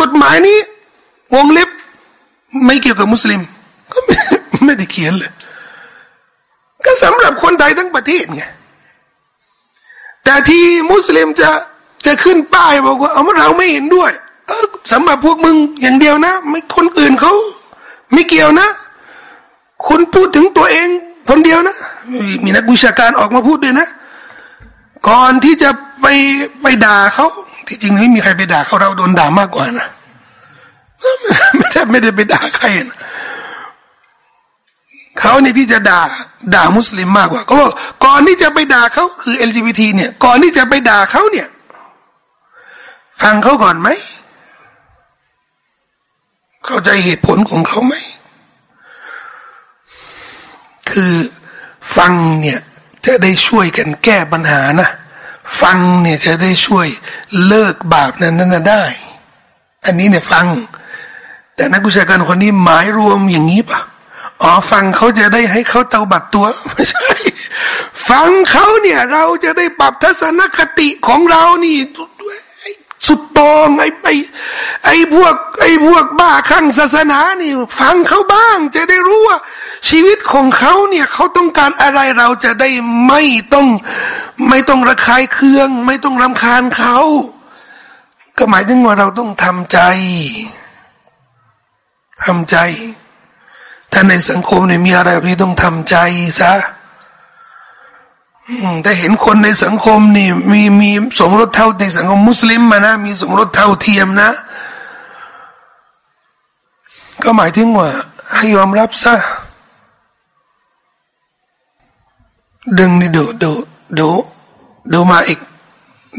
กฎหมายนี้ วงเล็บไม่เกี่ยวกับมุสลิม ก็ไม่ไม่ได้เขียนเลย ก็สำหรับคนไทยทั้งประเทศไงแต่ที่มุสลิมจะจะขึ้นป้ายบอกว่าเอาเราไม่เห็นด้วย เออสำหรับพวกมึงอย่างเดียวนะ ไม่คนอื่นเขาไม่เกี่ยวนะ คุณพูดถึงตัวเองคนเดียวนะ มีนักวิชาการออกมาพูดด้วยนะ ก่อนที่จะไปไปด่าเขาที่จริงไม่มีใครไปด่าเขาเราโดนด่ามากกว่านะไม่ได้ไม่ได้ไปด่าใครนะเขาเนี่ยที่จะด่าด่ามุสลิมมากกว่าก็ก่อนที่จะไปด่าเขาคือ LGBT เนี่ย ก่อนที่จะไปด่าเขาเนี่ย ฟังเขาก่อนไหม เข้าใจเหตุผลของเขาไหม คือฟังเนี่ย จะได้ช่วยกันแก้ปัญหานะฟังเนี่ยจะได้ช่วยเลิกบาปนั้นนั้นได้ อันนี้เนี่ยฟัง แต่นักกุศลการคนนี้หมายรวมอย่างนี้ปะอ๋อฟังเขาจะได้ให้เขาเตาบัดตัวไม่ใช่ ฟังเขาเนี่ย เราจะได้ปรับทัศนคติของเรานี่ สุดตองไอ้ไอ้ไอ้พวก ไอ้พวกบ้าข้างศาสนานี่ ฟังเขาบ้าง จะได้รู้ว่า ชีวิตของเขาเนี่ยเขาต้องการอะไรเราจะได้ไม่ต้อง ไม่ต้องระคายเคือง ไม่ต้องรำคาญเขา ก็หมายถึงว่าเราต้องทำใจทำใจ ถ้าในสังคมเนี่ยมีอะไรแบบนี้ต้องทำใจซะ แต่เห็นคนในสังคมนี่มีมีสมรสเท่าในสังคมมุสลิมมานะ มีสมรสเท่าเทียมนะ ก็หมายถึงว่า ให้ยอมรับซะดึงนี่ดูดูดูดูมาอีก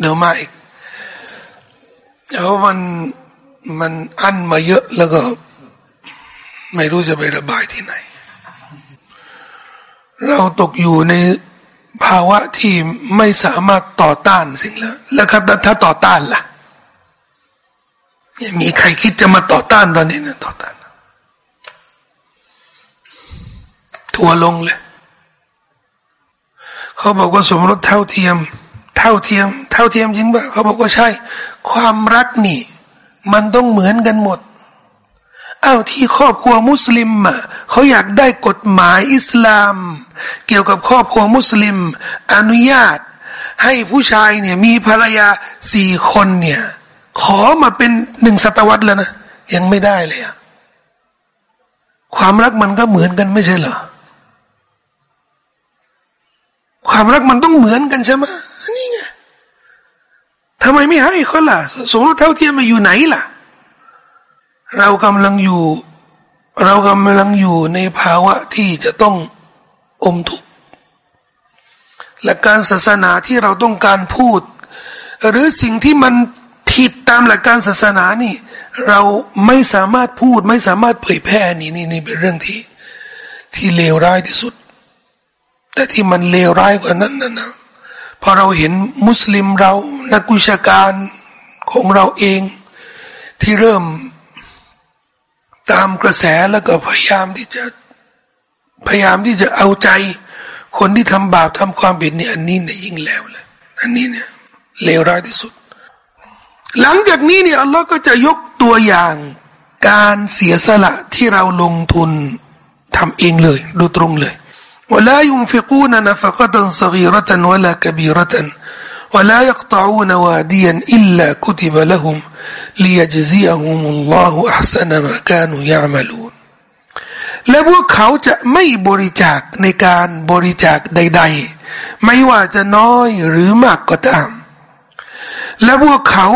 ดูมาอีกเพราะมันมันอั้นมาเยอะแล้วก็ ไม่รู้จะไประบายที่ไหน เราตกอยู่ใน ภาวะที่ไม่สามารถต่อต้านสิ่งแล้วแล้วครับถ้าต่อต้านล่ะมีใครคิดจะมาต่อต้านตอนนี้นะต่อต้านทัวลงเลยเขาบอกว่าสมรสเท่าเทียม เท่าเทียม เท่าเทียมจริงปะเขาบอกว่าใช่ ความรักนี่ มันต้องเหมือนกันหมด อ้าวที่ครอบครัวมุสลิมอะเขาอยากได้กฎหมายอิสลาม เกี่ยวกับครอบครัวมุสลิม อนุญาต ให้ผู้ชายเนี่ยมีภรรยาสี่คนเนี่ยขอมาเป็นหนึ่งศตวรรษแล้วนะยังไม่ได้เลยอะความรักมันก็เหมือนกันไม่ใช่เหรอความรักมันต้องเหมือนกันใช่ไหมนี่ไงทำไมไม่ให้เขาล่ะ สมรสเท่าเทียมมาอยู่ไหนล่ะ เรากำลังอยู่ เรากำลังอยู่ในภาวะที่จะต้องอมทุกข์และการศาสนาที่เราต้องการพูด หรือสิ่งที่มันผิดตามหลักการศาสนานี่ เราไม่สามารถพูดไม่สามารถเผยแพร่นี่นี่นี่เป็นเรื่องที่ที่เลวร้ายที่สุด แต่ที่มันเลวร้ายกว่านั้นนะนะพอเราเห็นมุสลิมเรานักวิชาการของเราเอง ที่เริ่ม ตามกระแสแล้วก็พยายามที่จะพยายามที่จะเอาใจ คนที่ทำบาปทำความผิดนี่อันนี้เนี่ยยิ่งแล้วเลยอันนี้เนี่ยเลวร้ายที่สุด หลังจากนี้เนี่ยอัลลอฮ์ก็จะยกตัวอย่างการเสียสละที่เราลงทุนทำเองเลย ดูตรงเลย ولا ينفقون نفقة صغيرة ولا كبيرة ولا يقطعون واديا إلا كتب لهم ليجزيهم الله أحسن ما كانوا يعملون และพวกเขาจะไม่บริจาคในการบริจาคใด ๆ ไม่ว่าจะน้อยหรือมากก็ตาม และพวกเขา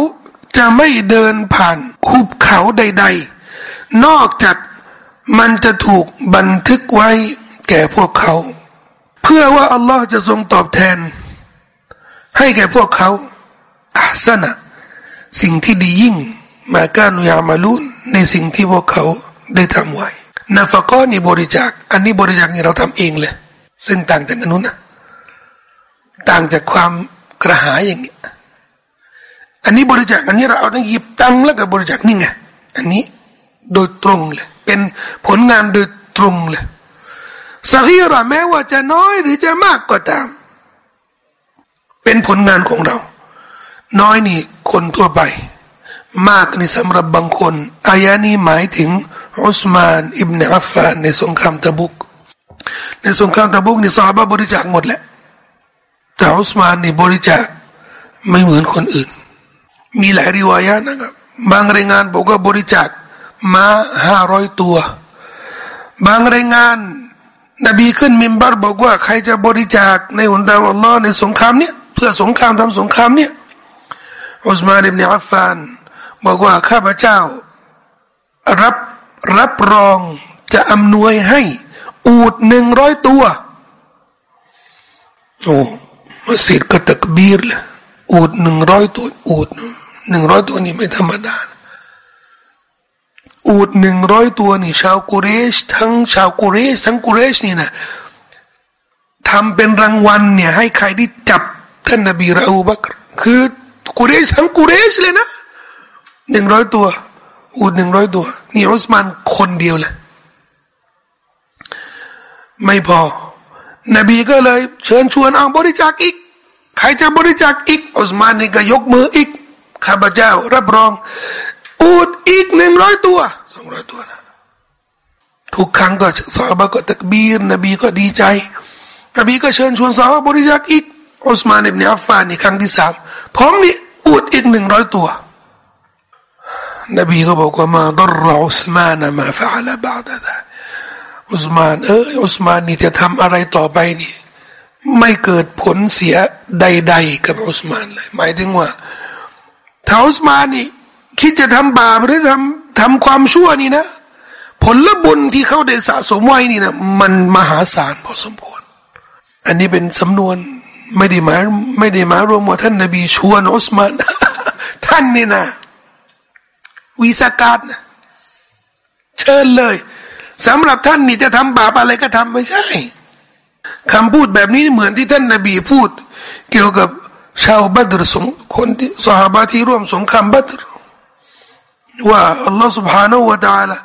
จะไม่เดินผ่านหุบเขาใด ๆ นอกจากมันจะถูกบันทึกไว้แก่พวกเขา เพื่อว่าอัลลอฮ์จะทรงตอบแทน ให้แก่พวกเขาอัสนะ สิ่งที่ดียิ่ง มาการุยามาลุนในสิ่งที่พวกเขาได้ทำไว้นาฟก้อนี่บริจาค อันนี้บริจาคนี่เราทำเองเลย ซึ่งต่างจากอนุนนะต่างจากความกระหายอย่างนี้อันนี้บริจาคอันนี้เราเอาต้องหยิบตังแล้วก็บริจาคนี่ไงอันนี้โดยตรงเลยเป็นผลงานโดยตรงเลยสักยระแม้ว่าจะน้อยหรือจะมากก็ตาม เป็นผลงานของเรา น้อยนี่คนทั่วไป มากนี่สำหรับบางคนอายานี้หมายถึงอุสมานอิบเนอัฟฟานในสงครามตะบุก ในสงครามตะบุกนี่ซาบะบริจาคหมดแหละแต่อุสมานนี่บริจาคไม่เหมือนคนอื่น มีหลายริวายะนะครับบางรายงานบอกว่าบริจาคมาห้าร้อยตัว บางรายงาน นบีขึ้นมิมบัตบอกว่าใครจะบริจาคในหนทางอัลลอฮ์ในสงครามเนี้ยเพื่อสงครามทำสงครามเนี้ย อุสมานอิบเนอัฟฟาน บอกว่าข้าพเจ้า รับรับรองจะอำนวยให้ อูดหนึ่งร้อยตัวโอ้มัสยิดก็ตักบีรเลยอูดหนึ่งร้อยตัว อูดหนึ่งร้อยตัวนี่ไม่ธรรมดาอูดหนึ่งร้อยตัวนี่ ชาวกุเรช ทั้งชาวกุเรช ทั้งกุเรชนี่นะทำเป็นรางวัลเนี่ย ให้ใครที่จับท่านนบีราอูบักคือ กุเรชทั้งกุเรชเลยนะหนึ่งร้อยตัว อูดหนึ่งร้อยตัว นี่อุสมานคนเดียวเลยไม่พอนบีก็เลย เชิญชวนเอาบริจาคอีก ใครจะบริจาคอีกอุสมานนี่ก็ยกมืออีกข้าพเจ้า รับรอง อูดอีกหนึ่งร้อยตัวสองร้อยตัวนะทุกครั้งก็สาบะก็ตักบีรนบีก็ดีใจนบีก็เชิญชวนสาวบริจาคอีกอุสมานอิบเนอัฟฟานนี่ครั้งที่สาม พร้อมมีอูดอีกหนึ่งร้อยตัวนบีก็บอกว่ามาดรอุสมานะมาฟะลบาดะอุสมานเอออุสมานนี่จะทำอะไรต่อไปนี่ไม่เกิดผลเสียใด ๆ กับอุสมานเลย หมายถึงว่าถ้าอุสมานนี่คิดจะทำบาปหรือทำทำความชั่วนี่นะ ผลละบุญที่เขาได้สะสมไว้นี่นะมันมหาศาลพอสมควร อันนี้เป็นสำนวน ไม่ได้หมายไม่ได้หมายรวมว่าท่านนบีชวนอุสมานท่านนี่นะวิสาการนะเชิญเลยสำหรับท่านนี่จะทำบาปอะไรก็ทำไม่ใช่คำพูดแบบนี้เหมือนที่ท่านนบีพูด เกี่ยวกับชาวบัตรสงคนที่สหบาที่ร่วมสงครามบัตรว่าอัลลอฮฺ سبحانه และ تعالى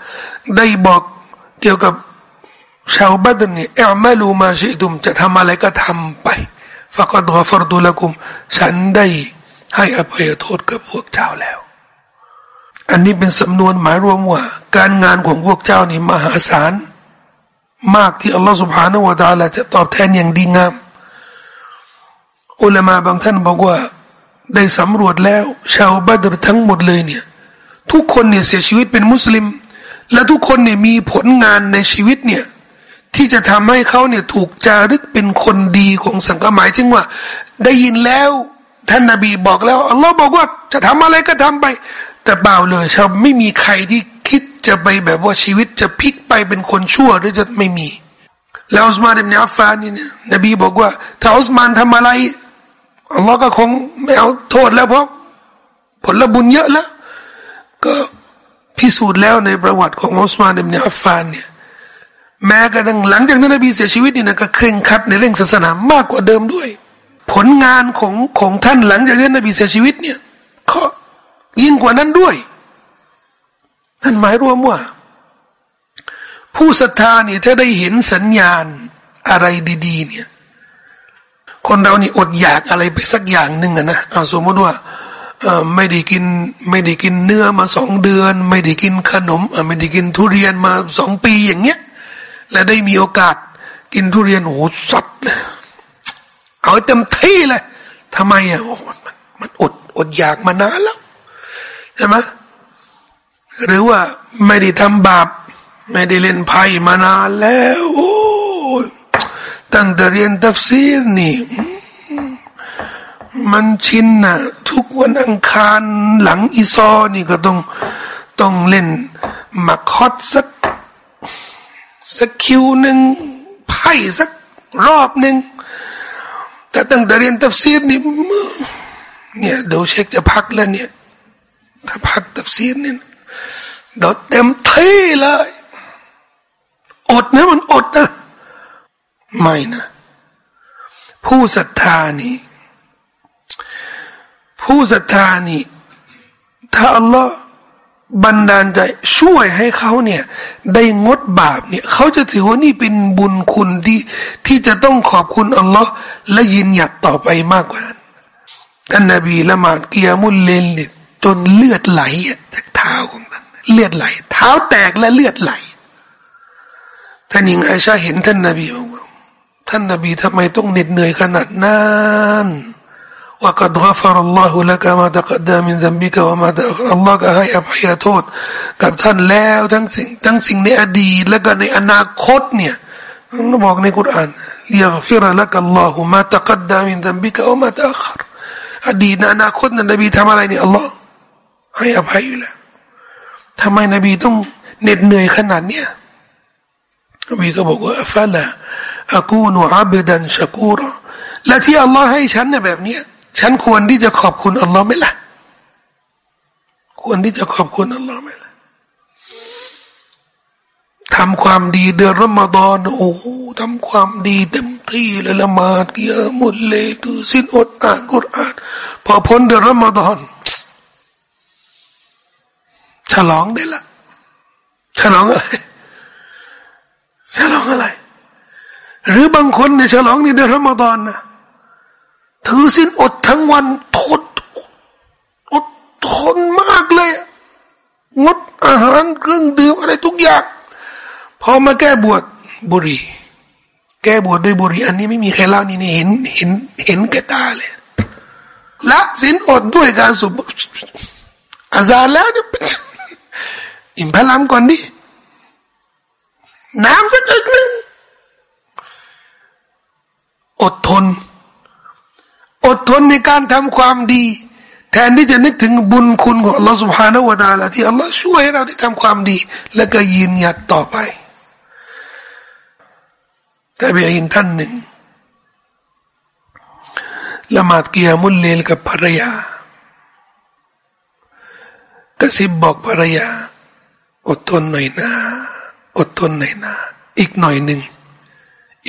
ได้บอกเกี่ยวกับชาวบัตรเนี่ยเอมาลูมาชิดุมจะทำอะไรก็ทำไป ฟะกัดกฟรดุละกุม ฉันได้ให้อภัยโทษกับพวกเจ้าแล้ว อันนี้เป็นสำนวนหมายรวมว่า การงานของพวกเจ้านี่มหาศาลมากที่อัลลอฮฺสุบฮานาวะตาลาจะตอบแทนอย่างดีงาม อุลามาบางท่านบอกว่า ได้สำรวจแล้ว ชาวบัตรทั้งหมดเลยเนี่ย ทุกคนเนี่ยเสียชีวิตเป็นมุสลิม และทุกคนเนี่ยมีผลงานในชีวิตเนี่ย ที่จะทำให้เขาเนี่ยถูกจารึกเป็นคนดีของสังคมหมายถึงว่า ได้ยินแล้วท่านนาบีบอกแล้วอัลลอฮ์บอกว่าจะทำอะไรก็ทำไป แต่เปล่าเลยชาวไม่มีใครที่คิดจะไปแบบว่าชีวิตจะพลิกไปเป็นคนชั่วหรือจะไม่มี แล้วอุสมานอิบเนอัฟฟานนี่เนี่ยนบีบอกว่า ถ้าอุสมานทำอะไรอัลลอฮ์ก็คงไม่เอาโทษแล้วเพราะผลบุญเยอะแล้ว ก็พิสูจน์แล้วในประวัติของอุสมานอิบเนอัฟฟานเนี่ย แม้กระทั่งหลังจากนั้นนบีเสียชีวิตนี่นะก็เคร่งครัดในเรื่องศาสนามากกว่าเดิมด้วย ผลงานของของท่านหลังจากที่นนบีเสียชีวิตเนี่ยก็ยิ่งกว่านั้นด้วยนั่นหมายรวมว่า ผู้ศรัทธาเนี่ยถ้าได้เห็นสัญญาณอะไรดี ๆ เนี่ย คนเรานี่อดอยากอะไรไปสักอย่างหนึ่งอะนะเอาสมมติว่าไม่ได้กินไม่ได้กินเนื้อมาสองเดือน ไม่ได้กินขนมไม่ได้กินทุเรียนมาสองปีอย่างเงี้ย และได้มีโอกาส กินทุเรียนโอ้สัดเลยเอาเต็มที่เลยทำไมอะมันอดอดอยากมานานแล้วใช่ไหมหรือว่าไม่ได้ทำบาป ไม่ได้เล่นไพ่มานานแล้ว โอ้ตั้งแต่เรียนตัฟซีรนี่มันชินนะทุกวันอังคารหลังอิซอนี่ก็ต้องต้องเล่นมาคอดสัก สักคิวหนึ่งไพ่สักรอบหนึ่งแต่ตั้งแต่เรียนตัฟซีรนี่เนี่ยเดี๋ยวเช็คจะพักแล้วเนี่ย ถ้าพักตัฟซีรนี่เดี๋ยวเต็มที่เลยอดนะมันอดนะไม่นะ ผู้ศรัทธานี่ผผู้ศรัทธานี่ถ้าอัลลอฮ์ บันดาลใจช่วยให้เขาเนี่ย ได้งดบาปเนี่ยเขาจะถือว่านี่เป็นบุญคุณที่ที่จะต้องขอบคุณอัลลอฮ์และยินหยัดต่อไปมากกว่านั้นท่านนบีละหมาดเกียมุลเลนเนจนเลือดไหลจากเท้าของท่านเลือดไหล เท้าแตกและเลือดไหลท่านหญิงไอชาเห็นท่านนบีบอกว่าท่านนบีทำไมต้องเหน็ดเหนื่อยขนาดนั้น وقد غفر الله لك ما تقدم من ذنبك وما تأخرอัลลอฮ์ก็ให้อภัยโทษ กับท่านแล้วทั้งสิ่งทั้งสิ่งในอดีตและก็ในอนาคตเนี่ยเราบอกในกุรอานليغفر لك الله ما تقدم من ذنبك وما تأخرอดีตในอนาคตนั้นนบีทำอะไรเนี่ยอัลลอฮ์ให้อภัยอยู่แล้วทำไมนบีต้องเหน็ดเหนื่อยขนาดเนี้ยนบีก็บอกว่าฟะละอากูนูอับดันชักูรและที่อัลลอฮ์ให้ฉันเนี่ยแบบเนี้ย ฉันควรที่จะขอบคุณอัลลอฮ์ไหมล่ะ ควรที่จะขอบคุณอัลลอฮ์ไหมล่ะทำความดีเดือนรอมฎอนโอ้ทำความดีเต็มที่เลยละมาดเกียรมุลเลยดูสิ้นอดอ่านกุรอานพอพ้นเดือนรอมฎอนฉลองได้ละฉลองอะไรฉลองอะไร หรือบางคนเนี่ยฉลองในเดือนรอมฎอนนะ ถือสินอดทั้งวันทนอดทนมากเลยงดอาหารเครื่องดื่มอะไรทุกอย่างพอมาแก้บวชบุรีแก้บวชด้วยบุรีอันนี้ไม่มีใครเล่านี่นี่เห็นเห็นเห็นแก่ตาเลยละสินอดด้วยการสุบอาซาแล้วเนี่ยอิ่มพลังก่อนดิน้ำสักอึกนึงอดทน อดทนในการทำความดี แทนที่จะนึกถึงบุญคุณของอัลลอฮฺสุบฮานาวะตาละที่อัลลอฮ์ช่วยให้เราได้ทำความดี และก็ยืนหยัดต่อไปตาบียินท่านหนึ่งละหมาดกิยามุลเลลกับภรรยากระซิบบอกภรรยา อดทนหน่อยนะ อดทนหน่อยนะ อีกหน่อยหนึ่ง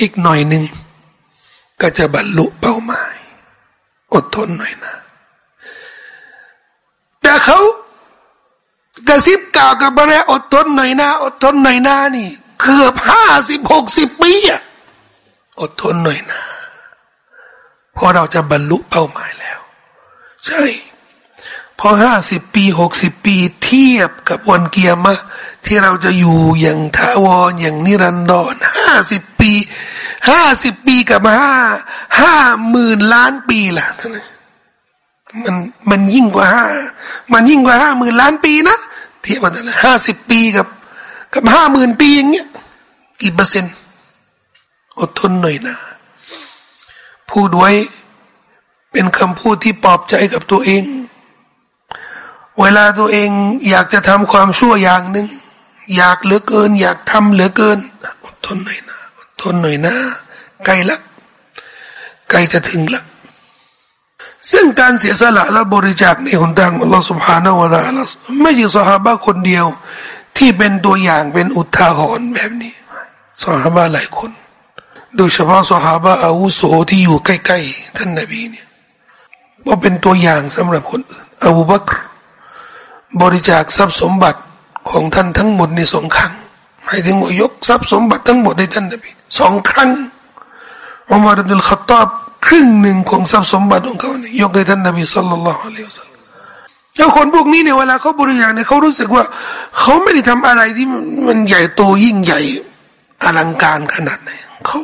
อีกหน่อยหนึ่ง ก็จะบรรลุเป้าหมาย อดทนหน่อยนะ แต่เขากระซิบกล่าวกับบรรยอดทนหน่อยนะอดทนหน่อยนะนี่เกือบห้าสิบหกสิบปีอะอดทนหน่อยนะเพราะเราจะบรรลุเป้าหมายแล้ว ใช่ พอห้าสิบปีหกสิบปีเทียบกับวันเกียร์มา ที่เราจะอยู่อย่างทาวรอย่างนิรันดรห้าสิบปีห้าสิบปีกับห้าห้าหมื่นล้านปีล่ะมันมันยิ่งกว่าห้ามันยิ่งกว่าห้าหมื่นล้านปีนะเทียบกันละห้าสิบปีกับ กับห้าหมื่นปีอย่างเงี้ยกี่เปอร์เซ็นต์อดทนหน่อยนะ พูดไว้เป็นคำพูดที่ปลอบใจกับตัวเอง เวลาตัวเองอยากจะทำความชั่วอย่างหนึ่ง อยากเหลือเกิน อยากทำเหลือเกินอดทนหน่อยนะอดทนหน่อยนะใกล้ละใกล้จะถึงละซึ่งการเสียสละและบริจาคในหนทางของเราสุภาณวราลไม่ใช่สหายคนเดียว ที่เป็นตัวอย่างเป็นอุทาหรณ์แบบนี้สหายหลายคน โดยเฉพาะสหายอาวุโสที่อยู่ใกล้ๆท่านนบีเนี่ยว่าเป็นตัวอย่างสำหรับคนอื่นอบูบักรบริจาคทรัพย์สมบัติ ของท่านทั้งหมดในสองครั้งหมายถึงว่ายกทรัพย์สมบัติทั้งหมดให้ท่านนบีสองครั้งอุมารอิบนุลขตอบครึ่งหนึ่งของทรัพย์สมบัติของเขาเนี่ยยกให้ท่านนบีสัลลัลลอฮุอะลัยฮิวสัลลัมแล้วคนพวกนี้เนี่ยเวลาเขาบริจาคเนี่ยเขารู้สึกว่า เขาไม่ได้ทำอะไรที่มันใหญ่โตยิ่งใหญ่อลังการขนาดไหนเขา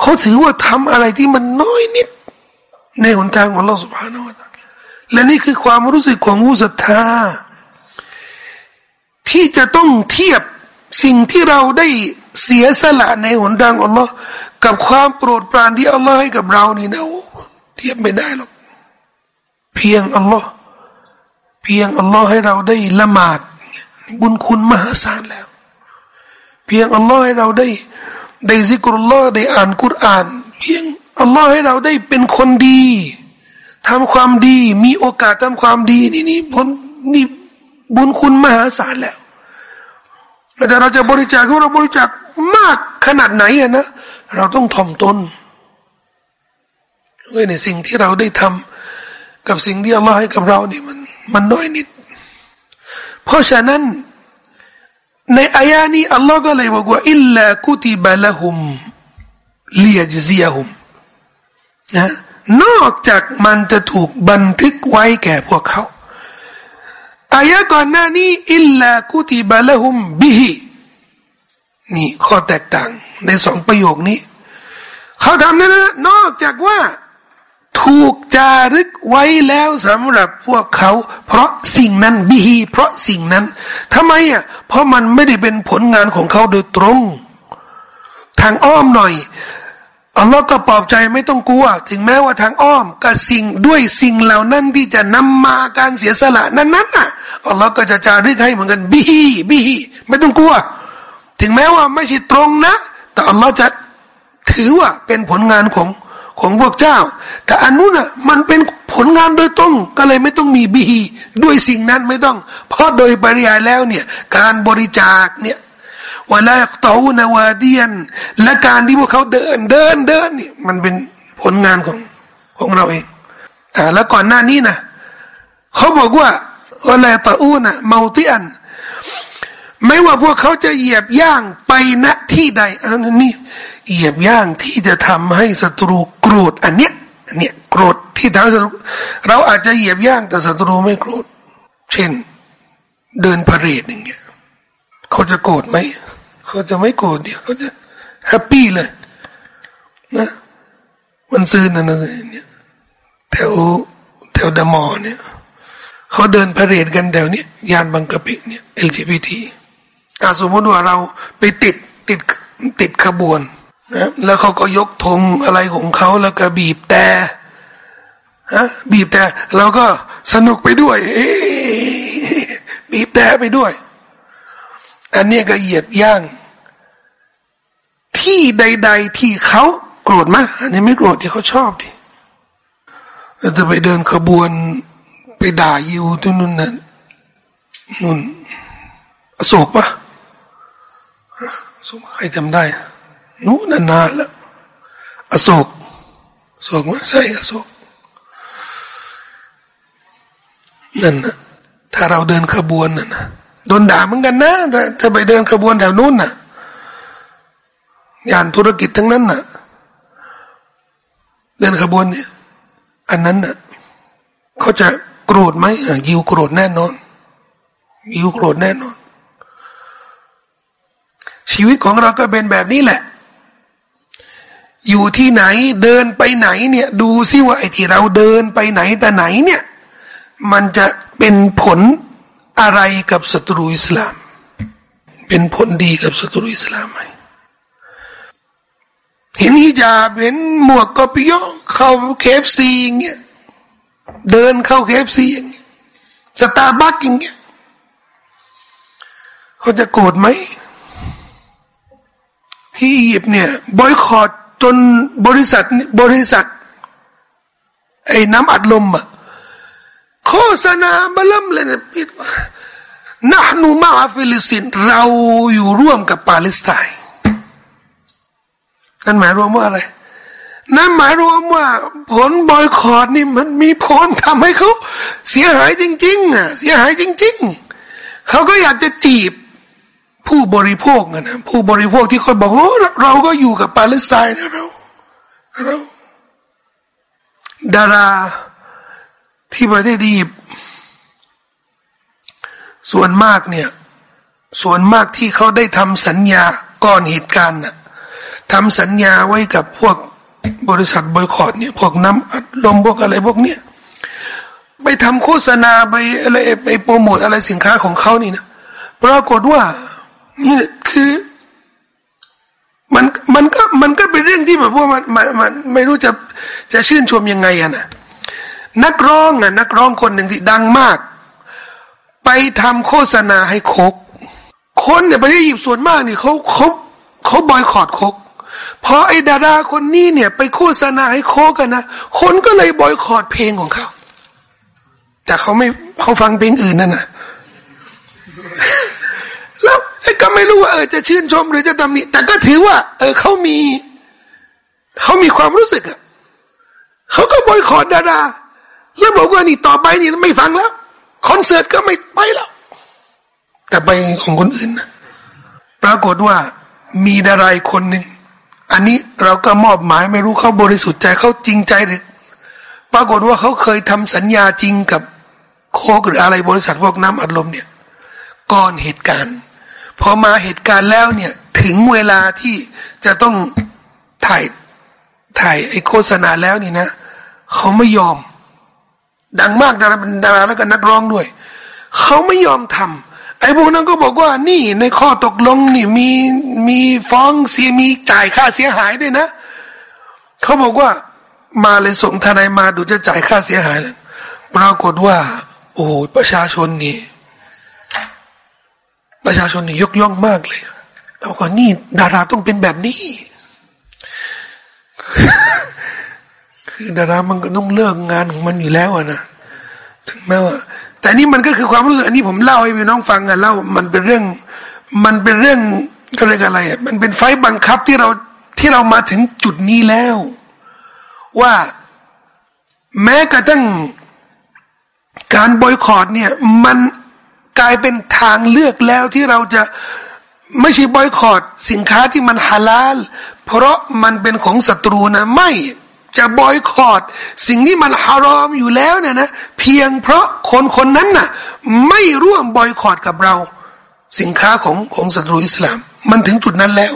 เขาถือว่าทำอะไรที่มันน้อยนิด ในหนทางของเราสุภาพนะและนี่คือความรู้สึกของผู้ศรัทธา ที่จะต้องเทียบสิ่งที่เราได้เสียสละในหนทางอัลลอฮ์กับความโปรดปรานที่อัลลอฮ์ให้กับเรานี่นะเทียบไม่ได้หรอกเพียงอัลลอฮ์เพียงอัลลอฮ์ให้เราได้ละหมาด บุญคุณมหาศาลแล้ว เพียงอัลลอฮ์ให้เราได้ได้ซิกรุลลอฮ์ได้อ่านกุรอาน เพียงอัลลอฮ์ให้เราได้เป็นคนดีทำความดี มีโอกาสทำความดีนี่นี่ผลนี่บุญคุณมหาศาลแล้ว แต่เราจะบริจาคเราบริจาคมากขนาดไหนอะนะเราต้องถ่อมตนด้วยในสิ่งที่เราได้ทกับสิ่งที่อัลลอฮ์ให้กับเรานี่มัน มันน้อยนิด เพราะฉะนั้นในอายานี้อัลลอฮ์ก็เลยบอกว่าอิลลากุติบะละหุมเลียจซียหุมนะนอกจากมันจะถูกบันทึกไว้แก่พวกเขา อายะก่อนหน้านี้อิลลากุติบะละหุมบิฮินี่ข้อแตกต่างในสองประโยคนี้ เขาทำนั้นนะนอกจากว่า ถูกจารึกไว้แล้วสำหรับพวกเขา เพราะสิ่งนั้นบิฮีเพราะสิ่งนั้นทำไมอะเพราะมันไม่ได้เป็นผลงานของเขาโดยตรง ทางอ้อมหน่อย อัลลอฮ์ก็ปลอบใจไม่ต้องกลัว ถึงแม้ว่าทางอ้อมกับสิ่งด้วยสิ่งเหล่านั้นที่จะนำมาการเสียสละนั้นนั้นอะอัลลอฮ์ก็จะจารึกให้เหมือนกันบิฮีบิฮีไม่ต้องกลัว ถึงแม้ว่าไม่ใช่ตรงนะ แต่อัลลอฮ์จะถือว่าเป็นผลงานของของพวกเจ้า แต่อันนู้นอะมันเป็นผลงานโดยตรงก็เลยไม่ต้องมีบีด้วยสิ่งนั้นไม่ต้อง เพราะโดยปริยายแล้วเนี่ย การบริจาคเนี่ย วลาตอนาวาเดียน และการที่พวกเขาเดินเดินเดินนี่มันเป็นผลงานของของเราเองอ่าแล้วก่อนหน้านี้นะเขาบอกว่าวลาตอูนะเมาติอันไม่ว่าพวกเขาจะเหยียบย่างไปณที่ใดอันนี้เหยียบย่างที่จะทำให้ศัตรูโกรธอันเนี้ยอันเนี้ยโกรธที่ทำให้ศัตรูเราอาจจะเหยียบย่างแต่ศัตรูไม่โกรธเช่น เดินพาเรดอย่างเงี้ยเขาจะโกรธไหม เขาจะไม่โกรธเดี๋ยวเขาจะhappy เลย นะ มันซื้อนั่นนะเนี่ยแถวแถวดมอเนี่ยเขาเดิน parade กันแถวนี้ย่านบางกะปิเนี่ย LGBT อ่าสมมติว่าเราไปติดติดติดขบวนนะแล้วเขาก็ยกธงอะไรของเขาแล้วก็บีบแตรฮะบีบแตรเราก็สนุกไปด้วยบีบแตรไปด้วย อันนี้ก็เหยียบย่าง ที่ใด ๆ ที่เขาโกรธมากอันนี้ไม่โกรธที่เขาชอบดิเราจะไปเดินขบวนไปด่ายิวที่นู่นนั่นนู่นโศกปะสมใครจำได้ นู้นนานแล้วอโศกโศกไหมใช่อโศกนั่นนะถ้าเราเดินขบวนน่ะนะโดนด่าเหมือนกันนะถ้าไปเดินขบวนแถวนู้นน่ะ ยานธุรกิจทั้งนั้นน่ะ เดินขบวนเนี่ย อันนั้นน่ะเขาจะโกรธไหมยิวโกรธแน่นอนยิวโกรธแน่นอน ชีวิตของเราก็เป็นแบบนี้แหละ อยู่ที่ไหนเดินไปไหนเนี่ย ดูซิว่าไอ้ที่เราเดินไปไหนแต่ไหนเนี่ย มันจะเป็นผลอะไรกับศัตรูอิสลาม เป็นผลดีกับศัตรูอิสลามไหม เห็นฮิญาบเห็นหมวกกะปิเยาะห์เข้า KFC อย่างเงี้ยเดินเข้า KFC อย่างเงี้ยสตาร์บัคอย่างเงี้ยเขาจะโกรธไหมที่อียิปต์เนี่ยบอยคอตจนบริษัทบริษัท ไอ้น้ำอัดลมอะโฆษณาบลัมเลยนะพี่ว่านะนูมาฟิลิสินเราอยู่ร่วมกับปาเลสไตน์ นั่นหมายรวมว่าอะไร นั่นหมายรวมว่า ผลบอยคอรดนี่มันมีผลทำให้เขาเสียหายจริงๆอะเสียหายจริง ๆ เขาก็อยากจะจีบผู้บริโภคนะผู้บริโภคที่คนบอกโอ้เราก็อยู่กับปาเลสไตน์นะเราเราดาราที่ประเทศอียิปต์ส่วนมากเนี่ย ส่วนมากที่เขาได้ทำสัญญาก่อนเหตุการณ์น่ะ ทำสัญญาไว้กับพวกบริษัทบอยคอรดเนี่ยพวกน้ำอัดลมพวกอะไรพวกเนี้ยไปทำโฆษณาไปอะไรไปโปรโมทอะไรสินค้าของเขานี่นะปรากฏว่านี่คือมันมันก็มันก็เป็นเรื่องที่แบบว่ามันมันมันไม่รู้จะจะชื่นชมยังไงอะนะนักร้องอะนักร้องคนหนึ่งที่ดังมาก ไปทำโฆษณาให้คกคนเนี่ยประเทศยิบส่วนมากนี่เขาเขาเขาบอยคอรดคก พอไอ้ดาราคนนี้เนี่ย ไปโฆษณาให้โคกันนะ คนก็เลยบอยคอรดเพลงของเขา แต่เขาไม่เขาฟังเพลงอื่นนั่นนะแล้วก็ไม่รู้ว่าเออจะชื่นชมหรือจะตำหนิแต่ก็ถือว่า เออเขามีเขามีความรู้สึกอะเขาก็บอยคอรดารา แล้วบอกว่านี่ต่อไปนี่ไม่ฟังแล้วคอนเสิร์ตก็ไม่ไปแล้ว แต่ไปของคนอื่นนะปรากฏว่ามีดาราคนหนึ่ง อันนี้เราก็มอบหมายไม่รู้เขาบริสุทธิ์ใจเขาจริงใจหรือ ปรากฏว่าเขาเคยทำสัญญาจริงกับโคกหรืออะไรบริษัทพวกน้ำอัดลมเนี่ย ก่อนเหตุการณ์พอมาเหตุการณ์แล้วเนี่ย ถึงเวลาที่จะต้องถ่ายถ่ายไอโฆษณาแล้วนี่นะเขาไม่ยอม ดังมากดาราดาราแล้วก็นักร้องด้วย เขาไม่ยอมทำ ไอ้พวกนั้นก็บอกว่านี่ในข้อตกลงนี่มีมีฟ้องเสียมีจ่ายค่าเสียหายด้วยนะเขาบอกว่ามาเลยส่งทนายมาดูจะจ่ายค่าเสียหายเลยปรากฏว่า โอ้ประชาชนนี่ ประชาชนนี่ยกย่องมากเลยแล้วก็นี่ดาราต้องเป็นแบบนี้ คือดารามันก็ต้องเลิกงานของมันอยู่แล้วอะนะถึงแม้ว่า แต่นี่มันก็คือความรู้สึกอันนี้ผมเล่าให้พี่น้องฟังอะเล่ามันเป็นเรื่อง มันเป็นเรื่องก็เรียกอะไรอะมันเป็นไฟบังคับที่เราที่เรามาถึงจุดนี้แล้ว ว่าแม้กระทั่งการบอยคอรดเนี่ย มันกลายเป็นทางเลือกแล้วที่เราจะไม่ใช่บอยคอรดสินค้าที่มันฮาลาล เพราะมันเป็นของศัตรูนะไม่ จะบอยคอรดสิ่งที่มันฮารอมอยู่แล้วเนี่ยนะเพียงเพราะคนคนนั้นน่ะ ไม่ร่วมบอยคอตกับเรา สินค้าของของศัตรูอิสลาม มันถึงจุดนั้นแล้ว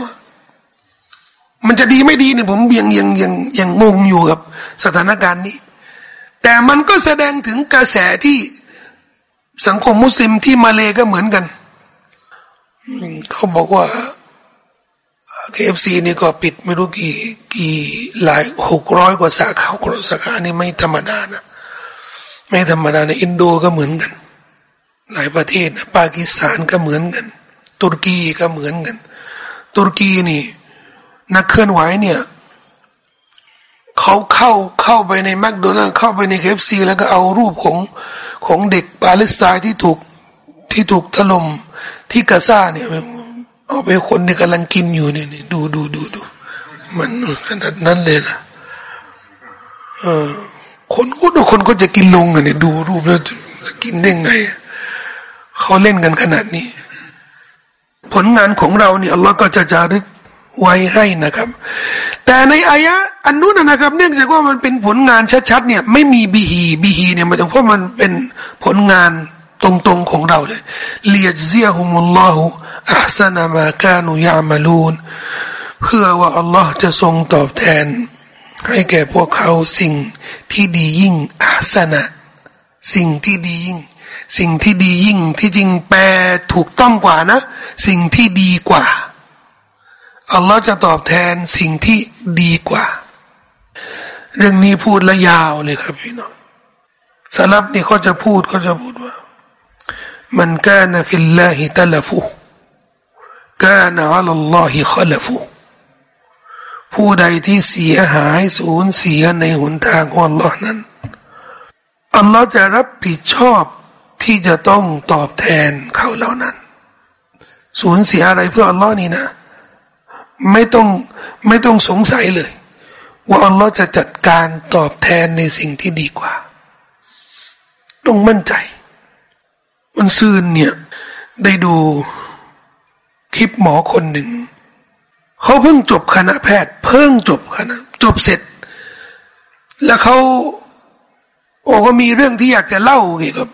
มันจะดีไม่ดีเนี่ยผมยังยังยังยังงงอยู่กับสถานการณ์นี้ แต่มันก็แสดงถึงกระแสที่สังคมมุสลิมที่มาเลก็เหมือนกันเขาบอกว่า KFC นี่ก็ปิดไม่รู้กี่กี่หลายหกร้อยกว่าสาขาหกร้อยสาขานี่ไม่ธรรมดานะ ไม่ธรรมดาในอินโดก็เหมือนกัน หลายประเทศนะปากีสถานก็เหมือนกัน ตุรกีก็เหมือนกัน ตุรกีนี่ นักเคลื่อนไหวเนี่ยเขาเข้าเข้าไปในแมคโดนัลเข้าไปใน KFC แล้วก็เอารูปของของเด็กปาเลสไตน์ที่ถูกที่ถูกถล่มที่กาซาเนี่ย เอาไปคนที่กำลังกินอยู่เนี่ยดูดูดูดูมันขนาดนั้นเลยนะเออคนก็ดูคนก็จะกินลงอะเนี่ยดูรูปแล้วจะกินได้ไงเขาเล่นกันขนาดนี้ ผลงานของเราเนี่ยอัลลอฮ์ก็จะจารึกไว้ให้นะครับ แต่ในอายะอันนู้นนะครับ เนื่องจากว่ามันเป็นผลงานชัดๆเนี่ย ไม่มีบีฮีบีฮีเนี่ยมันจะเพราะมันเป็นผลงาน ตรงๆของเราเลยเลียจเซียฮุมุลลอฮุอัพซนามากานุยามาลูนเพื่อว่าอัลลอฮ์จะทรงตอบแทน ให้แก่พวกเขาสิ่งที่ดียิ่งอัพนะสิ่งที่ดียิ่ง สิ่งที่ดียิ่งที่จริงแปลถูกต้องกว่านะ สิ่งที่ดีกว่าอัลลอฮ์จะตอบแทนสิ่งที่ดีกว่า เรื่องนี้พูดละยาวเลยครับพี่น้องสลับนี่เขาจะพูดเขาจะพูดว่า มันกานฟิลลาฮิตลฟุกานอัลลอฮิขลฟุผู้ใดที่เสียหายสูญเสียในหนทางของอัลลอฮ์นั้นอัลลอฮ์จะรับผิดชอบที่จะต้องตอบแทนเขาเหล่านั้น สูญเสียอะไรเพื่ออัลลอฮ์นี่นะ ไม่ต้องไม่ต้องสงสัยเลย ว่าอัลลอฮ์จะจัดการตอบแทนในสิ่งที่ดีกว่า ต้องมั่นใจ มันซืนเนี่ย ได้ดูคลิปหมอคนหนึ่ง เขาเพิ่งจบคณะแพทย์ เพิ่งจบคณะจบเสร็จ แล้วเขาโอ้ก็มีเรื่องที่อยากจะเล่าเกี่ยวกับ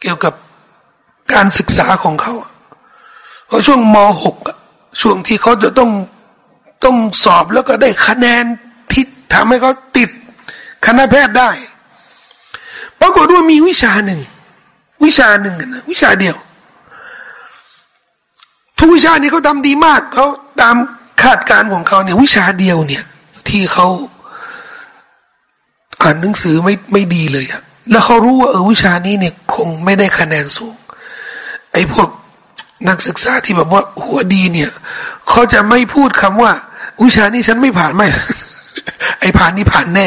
เกี่ยวกับการศึกษาของเขาเพราะช่วงมหกช่วงที่เขาจะต้องต้องสอบแล้วก็ได้คะแนนที่ทำให้เขาติดคณะแพทย์ได้ ปรากฏว่ามีวิชาหนึ่ง วิชาหนึ่งนะวิชาเดียว ทุกวิชานี้เขาทำดีมากเขาตามคาดการของเขาเนี่ย วิชาเดียวเนี่ย ที่เขาอ่านหนังสือไม่ไม่ดีเลยอะแล้วเขารู้ว่าเออวิชานี้เนี่ย คงไม่ได้คะแนนสูง ไอ้พวกนักศึกษาที่แบบว่าหัวดีเนี่ยเขาจะไม่พูดคำว่า วิชานี้ฉันไม่ผ่านไม่ไอ้ผ่านนี่ผ่านแน่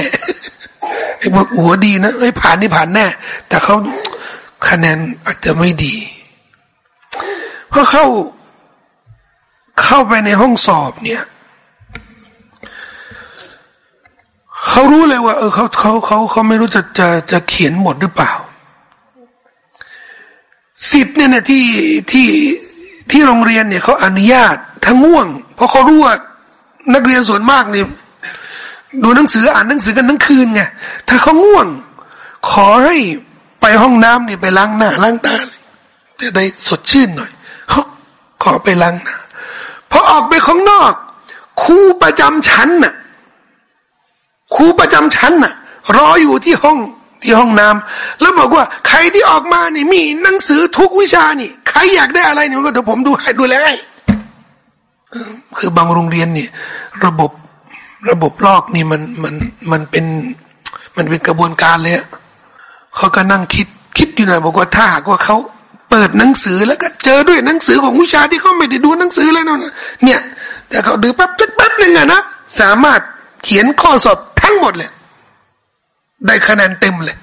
ไอ้พวกหัวดีนะไอ้ผ่านนี่ผ่านแน่ แต่เขา คะแนนอาจจะไม่ดี เพราะเข้าเข้าไปในห้องสอบเนี่ยเขารู้เลยว่า เออเขาเขาเขาเขาไม่รู้จะจะจะเขียนหมดหรือเปล่า สิทธิ์เนี่ยนะที่ที่ที่โรงเรียนเนี่ยเขาอนุญาตทั้งง่วง เพราะเขารู้ว่านักเรียนส่วนมากเนี่ยดูหนังสืออ่านหนังสือกันทั้งคืนไงถ้าเขาง่วง ขอให้ ไปห้องน้ำเนี่ไปล้างหน้าล้างตาจะได้สดชื่นหน่อยเขาขอไปล้างหน้าพอออกไปข้างนอกครูประจำชั้นน่ะครูประจำชั้นน่ะ รออยู่ที่ห้องที่ห้องน้ำแล้วบอกว่าใครที่ออกมานี่มีหนังสือทุกวิชานี่ ใครอยากได้อะไรนี่ก็เดี๋ยวผมดูให้ดูแลให้คือบางโรงเรียนนี่ระบบระบบลอกนี่มันมันมันเป็น มันเป็นกระบวนการเลย เขาก็นั่งคิดคิดอยู่นะบอกว่าถ้าหากว่าเขาเปิดหนังสือแล้วก็เจอด้วยหนังสือของวิชาที่เขาไม่ได้ดูหนังสือเลยนะเนี่ย แต่เขาดูแป๊บแป๊บนึงอะนะสามารถเขียนข้อสอบทั้งหมดเลย ได้คะแนนเต็มเลย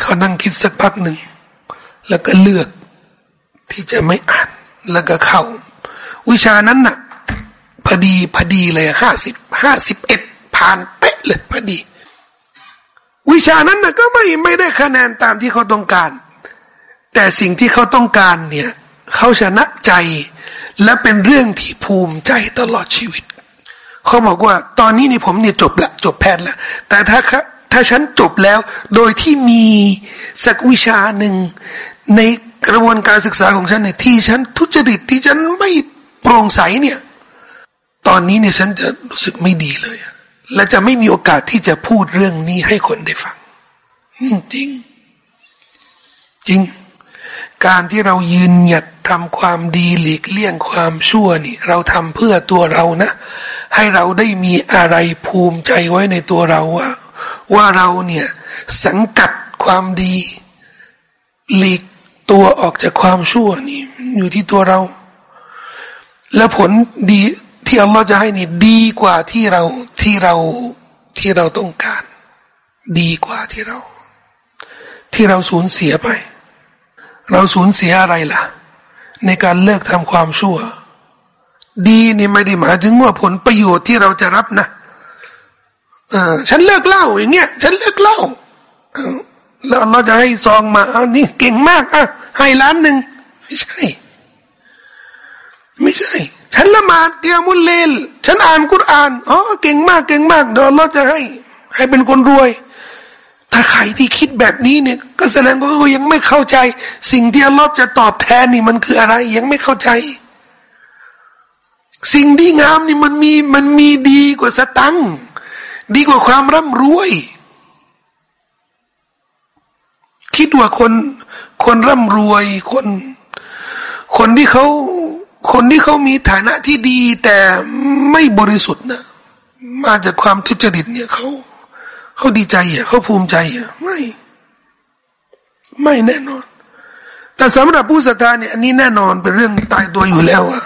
เขานั่งคิดสักพักหนึ่งแล้วก็เลือกที่จะไม่อ่านแล้วก็เข้า วิชานั้นน่ะพอดีพอดีเลยห้าสิบห้าสิบเอ็ดผ่านเป๊ะเลยพอดี วิชานั้นนะก็ไม่ไม่ได้คะแนนตามที่เขาต้องการ แต่สิ่งที่เขาต้องการเนี่ยเขาชนะใจและเป็นเรื่องที่ภูมิใจตลอดชีวิต เขาบอกว่าตอนนี้นี่ผมเนี่ยจบละจบแพทย์แล้วแต่ถ้าถ้าฉันจบแล้ว โดยที่มีสักวิชาหนึ่งในกระบวนการศึกษาของฉันเนี่ยที่ฉันทุจริตที่ฉันไม่โปร่งใสเนี่ย ตอนนี้เนี่ยฉันจะรู้สึกไม่ดีเลย และจะไม่มีโอกาสที่จะพูดเรื่องนี้ให้คนได้ฟังจริง จริง การที่เรายืนหยัดทำความดีหลีกเลี่ยงความชั่วนี่ เราทำเพื่อตัวเรานะ ให้เราได้มีอะไรภูมิใจไว้ในตัวเราว่า ว่าเราเนี่ย สังกัดความดี หลีกตัวออกจากความชั่วนี่ อยู่ที่ตัวเรา และผลดี ที่อัลลอฮ์จะให้นี่ดีกว่าที่เราที่เราที่เราต้องการ ดีกว่าที่เรา ที่เราสูญเสียไป เราสูญเสียอะไรล่ะ ในการเลิกทำความชั่ว ดีนี่ไม่ได้หมายถึงว่าผลประโยชน์ที่เราจะรับนะเออฉันเลิกเล่าอย่างเงี้ยฉันเลิกเล่าแล้วเราจะให้ซองมาเอานี่เก่งมากอะให้ล้านหนึ่งไม่ใช่ ไม่ใช่ ฉันละหมาดเกียมุลเลลฉันอ่านกุรอานอ๋อเก่งมากเก่งมากเดี๋ยวเราจะให้ ให้เป็นคนรวย ถ้าใครที่คิดแบบนี้เนี่ย ก็แสดงว่าเขายังไม่เข้าใจ สิ่งที่อัลลอฮ์จะตอบแทนนี่มันคืออะไร ยังไม่เข้าใจ สิ่งดีงามนี่มันมีมันมีดีกว่าสตังดีกว่าความร่ำรวย คิดว่าคนคนร่ำรวยคน คนที่เขา คนที่เขามีฐานะที่ดีแต่ไม่บริสุทธิ์นะ มาจากความทุจริตเนี่ยเขาเขาดีใจอะเขาภูมิใจอะไม่ ไม่แน่นอน แต่สำหรับผู้ศรัทธาเนี่ยอันนี้แน่นอนเป็นเรื่องตายตัวอยู่แล้วอะ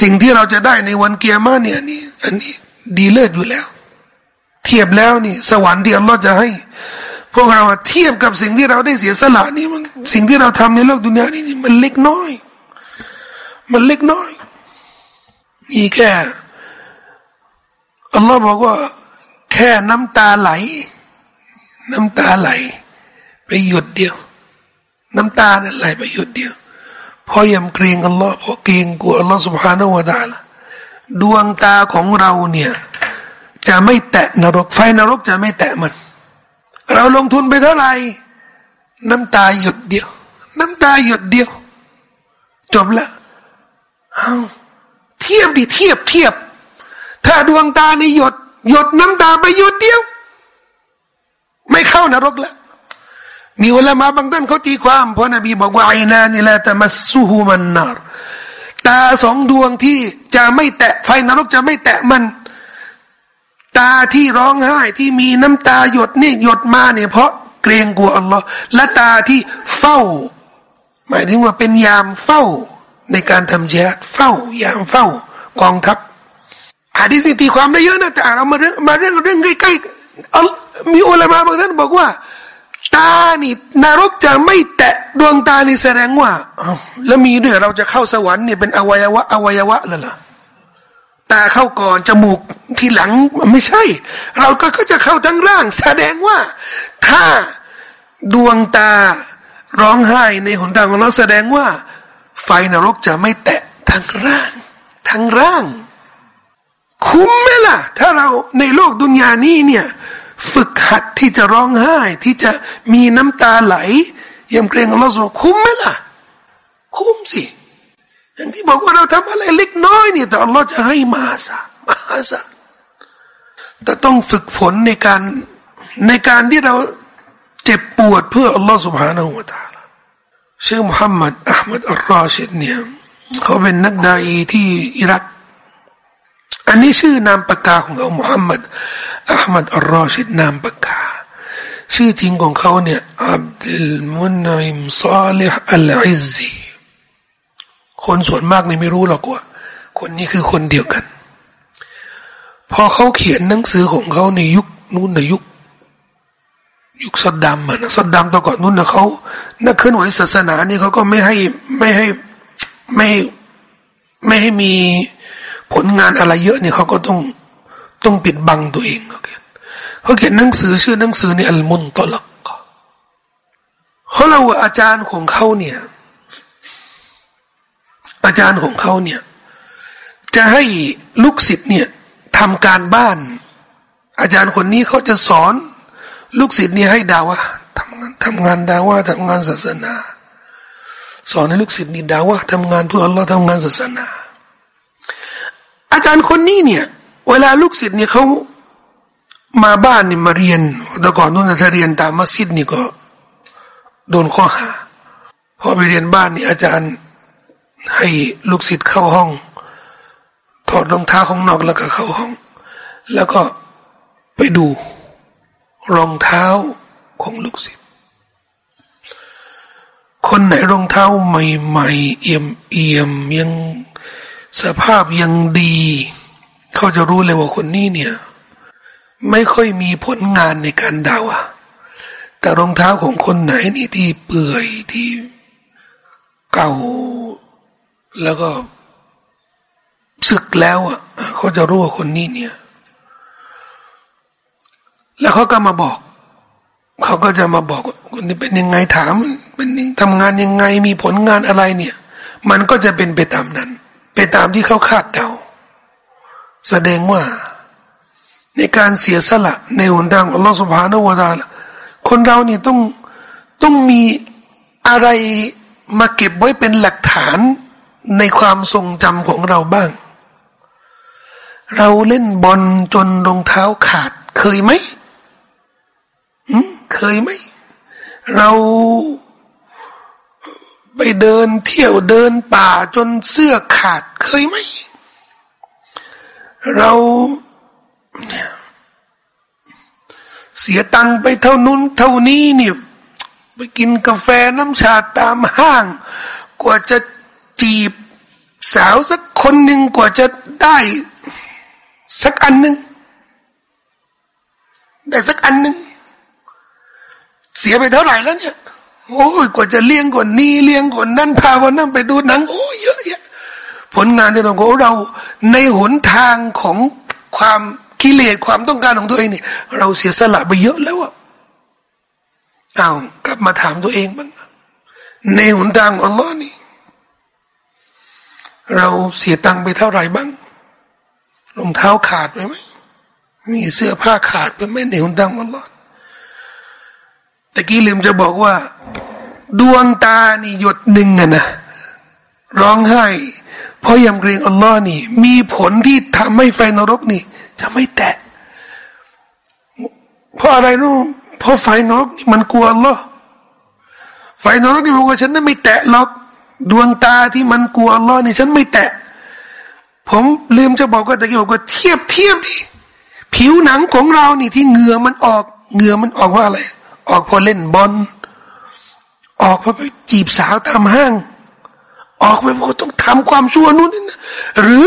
สิ่งที่เราจะได้ในวันเกียร์มาเนี่ยนี่อันนี้ดีเลิศอยู่แล้ว เทียบแล้วนี่ สวรรค์ที่อัลลอฮ์จะให้ พวกเราเทียบกับสิ่งที่เราได้เสียสละนี่มันสิ่งที่เราทำในโลกดุนยานี่มันเล็กน้อย มันเล็กน้อย มีแค่อัลลอฮ์บอกว่า แค่น้ำตาไหล น้ำตาไหล ไปหยดเดียว น้ำตาเนี่ยไหลไปหยดเดียวพราะยำเกรงอัลลอฮ์เพราะเกรงกลัวอัลลอฮ์สุบฮานาอัลลอฮ์ดวงตาของเราเนี่ย จะไม่แตะนรก ไฟนรกจะไม่แตะมัน เราลงทุนไปเท่าไหร่น้ำตาหยดเดียว น้ำตาหยดเดียว จบละ เอาเทียบดิเทียบเทียบ ถ้าดวงตาในหยด หยดน้ำตาไปหยดเดียว ไม่เข้านรกแล้วมีอุลามะบางท่านเขาตีความเพราะนบีบอกว่าไอนานี่แหละแต่มาสู้มันนารตาสองดวงที่จะไม่แตะไฟนรกจะไม่แตะมัน ตาที่ร้องไห้ที่มีน้ำตาหยดนี่หยดมาเนี่ยเพราะเกรงกลัวอัลลอฮ์และตาที่เฝ้า หมายถึงว่าเป็นยามเฝ้า ในการทำเจดเฝ้ายามเฝ้ากองทัพอาดิสิตีความได้เยอะนะแต่เรามาเรื่องมาเรื่องเรื่องใกล้ๆมีอุลามะบางท่านบอกว่า ตานี่นรกจะไม่แตะดวงตานี่แสดงว่าแล้วมีด้วยเราจะเข้าสวรรค์เนี่ยเป็นอวัยวะอวัยวะแล้วล่ะตาาเข้าก่อนจมูกทีหลังไม่ใช่ เราก็ก็จะเข้าทั้งร่าง แสดงว่า ถ้าดวงตาร้องไห้ในหนทางของเราแสดงว่า ไฟนรกจะไม่แตะทั้งร่าง ทั้งร่าง คุ้มไหมล่ะ ถ้าเราในโลกดุนยานี้เนี่ย ฝึกหัดที่จะร้องไห้ ที่จะมีน้ำตาไหลยำเกรงอัลลอฮฺคุ้มไหมล่ะ คุ้มสิอย่างที่บอกว่าเราทำอะไรเล็กน้อยเนี่ยแต่อัลลอฮฺจะให้มาซะมาซะแต่ต้องฝึกฝนในการในการที่เราเจ็บปวดเพื่ออัลลอฮฺสุบฮานาหูตาล เชคมุฮัมมัดอัลมัดอัลรอชิดเนี่ยเขาเป็นนักดาอีที่อิรัก อันนี้ชื่อนามปากกาของเขามุฮัมมัดอัลมัดอัลรอชิดนามปากกา ชื่อจริงของเขาเนี่ยอับดุลมุนอิมซาลิฮอัลอิซี คนส่วนมากนี่ไม่รู้หรอกว่า คนนี้คือคนเดียวกัน พอเขาเขียนหนังสือของเขาในยุคนู้นในยุค ยุคสดดำนะสดดำตอก่อนนู้นนะเขานักเคลื่อนไหวศาสนานี่เขาก็ไม่ให้ไม่ให้ไม่ไม่ให้มีผลงานอะไรเยอะเนี่ยเขาก็ต้องต้องปิดบังตัวเองเขาเขียนเขาเขียนหนังสือชื่อหนังสือเนี่ยอัลมุนตลักเขาเล่าว่าอาจารย์ของเขาเนี่ย อาจารย์ของเขาเนี่ย จะให้ลูกศิษย์เนี่ยทำการบ้าน อาจารย์คนนี้เขาจะสอน ลูกศิษย์เนี่ยให้ดาวะทำงานทำงานดาวะทำงานศาสนา สอนให้ลูกศิษย์นี่ดาวะทำงานเพื่ออัลลอฮ์ทำงานศาสนา อาจารย์คนนี้เนี่ย เวลาลูกศิษย์เนี่ยเขามาบ้านนี่มาเรียนแต่ก่อนนู้นถ้าเรียนตามมัสยิดนี่ก็โดนข้อหาพอไปเรียนบ้านนี่อาจารย์ให้ลูกศิษย์เข้าห้อง ถอดรองเท้าของนอกแล้วก็เข้าห้อง แล้วก็ไปดู รองเท้าของลูกศิษย์คนไหนรองเท้าใหม่ๆ เอี่ยมเอี่ยมยังสภาพยังดี เขาจะรู้เลยว่าคนนี้เนี่ย ไม่ค่อยมีผลงานในการดาวะแต่รองเท้าของคนไหนนี่ที่เปื่อยที่เก่า แล้วก็ศึกแล้วอะเขาจะรู้ว่าคนนี้เนี่ย แล้วเขาก็มาบอก เขาก็จะมาบอกคนนี้เป็นยังไงถาม เป็นทำงานยังไงมีผลงานอะไรเนี่ย มันก็จะเป็นไปตามนั้น ไปตามที่เขาคาดเดาแสดงว่า ในการเสียสละในหนทางของอัลลอฮฺสุบฮานาวะตาละคนเรานี่ต้องต้องมีอะไรมาเก็บไว้เป็นหลักฐานในความทรงจำของเราบ้าง เราเล่นบอลจนรองเท้าขาดเคยไหม เคยไหม เราไปเดินเที่ยวเดินป่าจนเสื้อขาดเคยไหม เราเสียตังไปเท่านู้นเท่านี้เนี่ยไปกินกาแฟน้ำชาตามห้าง กว่าจะจีบสาวสักคนหนึ่งกว่าจะได้สักอันหนึ่งได้สักอันหนึ่ง เสียไปเท่าไหร่แล้วเนี่ยโอ้ยกว่าจะเลี้ยงคนนี้เลี้ยงคนนั้นพาคนนั้นไปดูหนังโอ้ยเยอะแยะผลงานที่เราของเราในหนทางของความกิเลสความต้องการของตัวเองนี่เราเสียสละไปเยอะแล้วอะเอากลับมาถามตัวเองบ้างในหนทางอัลลอฮ์นี่ เราเสียตังค์ไปเท่าไหร่บ้างรองเท้าขาดไปไหมมีเสื้อผ้าขาดไปไหมในหนทางอัลลอฮ์ ตะกี้ลืมจะบอกว่า ดวงตานี่หยดหนึ่งอะนะร้องไห้ เพราะยำเกรงอัลลอฮ์นี่ มีผลที่ทำให้ไฟนรกนี่ จะไม่แตะ เพราะอะไรรู้เพราะไฟนรกนี่มันกลัวอัลลอฮ์ไฟนรกนี่บอกว่าฉันนั้นไม่แตะหรอกดวงตาที่มันกลัวอัลลอฮ์นี่ฉันไม่แตะ ผมลืมจะบอกก็ตะกี้บอกว่าเทียบเทียบดิผิวหนังของเรานี่ที่เหงื่อมันออกเหงื่อมันออกว่าอะไร ออกพอเล่นบอลออกพอไปจีบสาวตามห้าง ออกไปพอต้องทำความชั่วนู่นนี่นะหรือ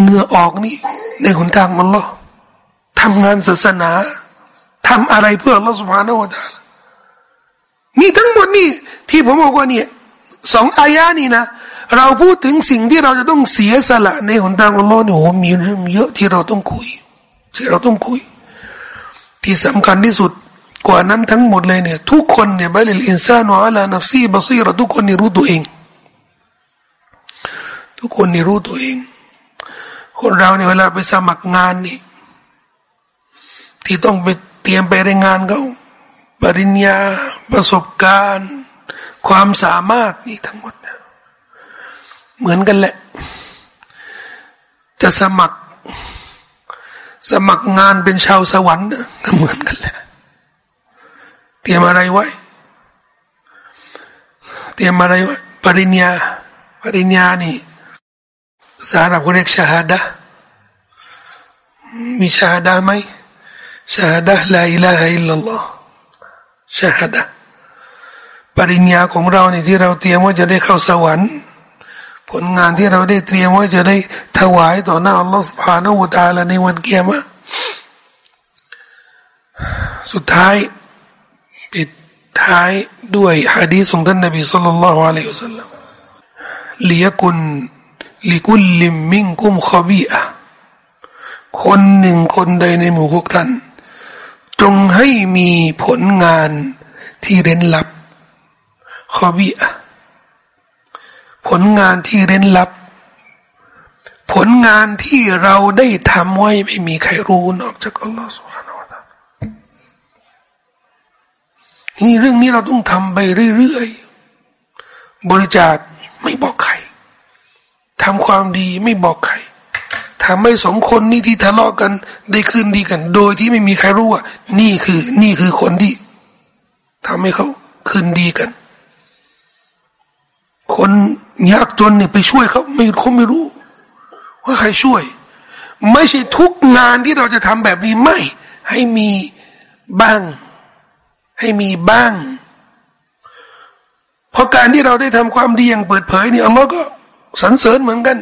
เหงื่อออกนี่ ในหนทางอัลลอฮ์ทำงานศาสนาทำอะไรเพื่ออัลลอฮ์สุบฮานาอัลลอฮ์นี่ทั้งหมดนี่ ที่ผมบอกว่าเนี่ยสองอายานี่นะ เราพูดถึงสิ่งที่เราจะต้องเสียสละในหนทางอัลลอฮ์เนี่ยโอ้มีเรื่องเยอะที่เราต้องคุย ที่เราต้องคุย ที่สำคัญที่สุด กว่านั้นทั้งหมดเลยเนี่ย ทุกคนเนี่ยبل الإنسان على نفسه بصيرة ทุกคนนี่รู้ตัวเอง ทุกคนนี่รู้ตัวเอง คนเราเนี่ยเวลาไปสมัครงานนี่ ที่ต้องไปเตรียมไปรายงานเขาปริญญา ประสบการณ์ ความสามารถนี่ทั้งหมดเหมือนกันแหละ จะสมัคร สมัครงานเป็นชาวสวรรค์ก็เหมือนกันแหละ เตรียมอะไรไว้ เตรียมอะไรไว้ปริญญาปริญญานี่ภาษาอับเขาเรียกชาฮดะมีชาฮดะไหมชาฮดะลาอิลาฮะอิลลัลลอฮ์ชาฮดะปริญญาของเราเนี่ที่เราเตรียมว่าจะได้เข้าสวรรค์ ผลงานที่เราได้เตรียมว่าจะได้ถวายต่อหน้าอัลลอฮฺสุบฮานอูตาละในวันเกียรติสุดท้าย ปิดท้ายด้วยฮะดีษของท่านนบีสุลต่านละฮ์อะลัยฮิสัลลัมลียกุนลิกุลลิมมิงกุมขบีอะคนหนึ่งคนใดในหมู่พวกท่าน จงให้มีผลงานที่เร้นลับขบีอะผลงานที่เร้นลับ ผลงานที่เราได้ทำไว้ไม่มีใครรู้นอกจากอัลลอฮฺ นี่เรื่องนี้เราต้องทำไปเรื่อยๆ บริจาคไม่บอกใครทำความดีไม่บอกใครทำให้สมคนนี่ที่ทะเลาะกันได้คืนดีกัน โดยที่ไม่มีใครรู้ว่านี่คือ นี่คือคนที่ทำให้เขาคืนดีกัน คนยากจนเนี่ยไปช่วยเขาไม่เขาไม่รู้ ว่าใครช่วย ไม่ใช่ทุกงานที่เราจะทำแบบนี้ไม่ ให้มีบ้าง ให้มีบ้าง เพราะการที่เราได้ทำความดีอย่างเปิดเผยนี่อัลลอฮ์ก็สรรเสริญเหมือนกัน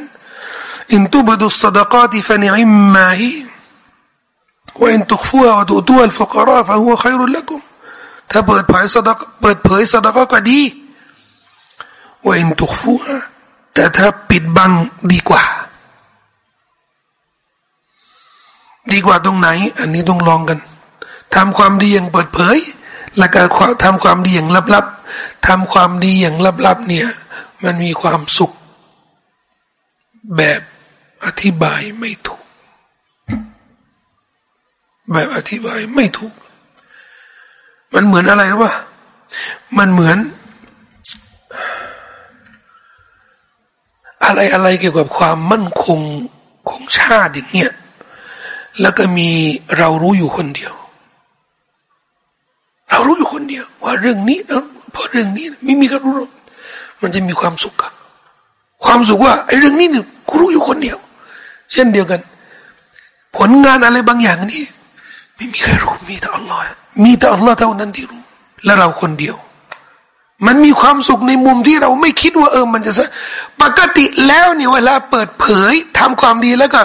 อินตุบดุสซดกาติฟนิอิมมาฮีว่าอินตุกฟัววตุตัวลฟุกราฟะหัวขัยรุลละกุมถ้าเปิดเผยสดกเปิดเผยสดกก็ดีว่าอินตุกฟัวแต่ถ้าปิดบังดีกว่า ดีกว่าตรงไหน อันนี้ต้องลองกันทำความดีอย่างเปิดเผย และการทำความดีอย่างลับๆทำความดีอย่างลับๆเนี่ย มันมีความสุข แบบอธิบายไม่ถูก แบบอธิบายไม่ถูก มันเหมือนอะไรรู้ป่ะมันเหมือน อะไรอะไรเกี่ยวกับความมั่นคงของชาติอย่างเงี้ยแล้วก็มีเรารู้อยู่คนเดียว เรารู้อยู่คนเดียว ว่าเรื่องนี้เออเพราะเรื่องนี้ไม่มีใครรู้มันจะมีความสุขอะความสุขว่าไอ้เรื่องนี้เนี่ยกูรู้อยู่คนเดียว เช่นเดียวกัน ผลงานอะไรบางอย่างนี่ไม่มีใครรู้มีแต่อัลลอฮ์มีแต่อัลลอฮ์เท่านั้นที่รู้ และเราคนเดียว มันมีความสุขในมุมที่เราไม่คิดว่าเออมันจะปกติแล้วเนี่ยเวลาเปิดเผยทำความดีแล้วก็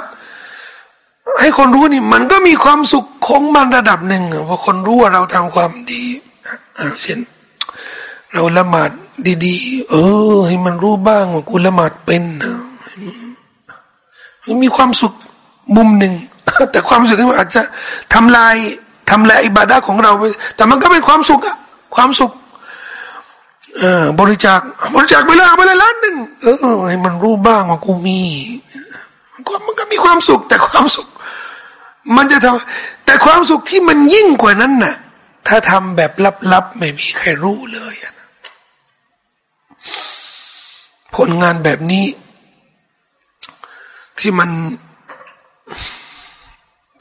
ให้คนรู้นี่ มันก็มีความสุขของมันระดับหนึ่งเพราะคนรู้ว่าเราทำความดีเช่น เราละหมาดดีๆ เออ ให้มันรู้บ้างว่ากูละหมาดเป็นมันมีความสุขมุมหนึ่งแต่ความสุขนี้มันอาจจะทำลายทำลายอิบาดะของเราไปแต่มันก็เป็นความสุขอะความสุขเออบริจาคบริจาคไปแล้วไปเลยล้านหนึ่งเออให้มันรู้บ้างว่ากูมีมันก็มีความสุขแต่ความสุข มันจะทำแต่ความสุขที่มันยิ่งกว่านั้นน่ะ ถ้าทำแบบลับๆ ไม่มีใครรู้เลยนะผลงานแบบนี้ ที่มัน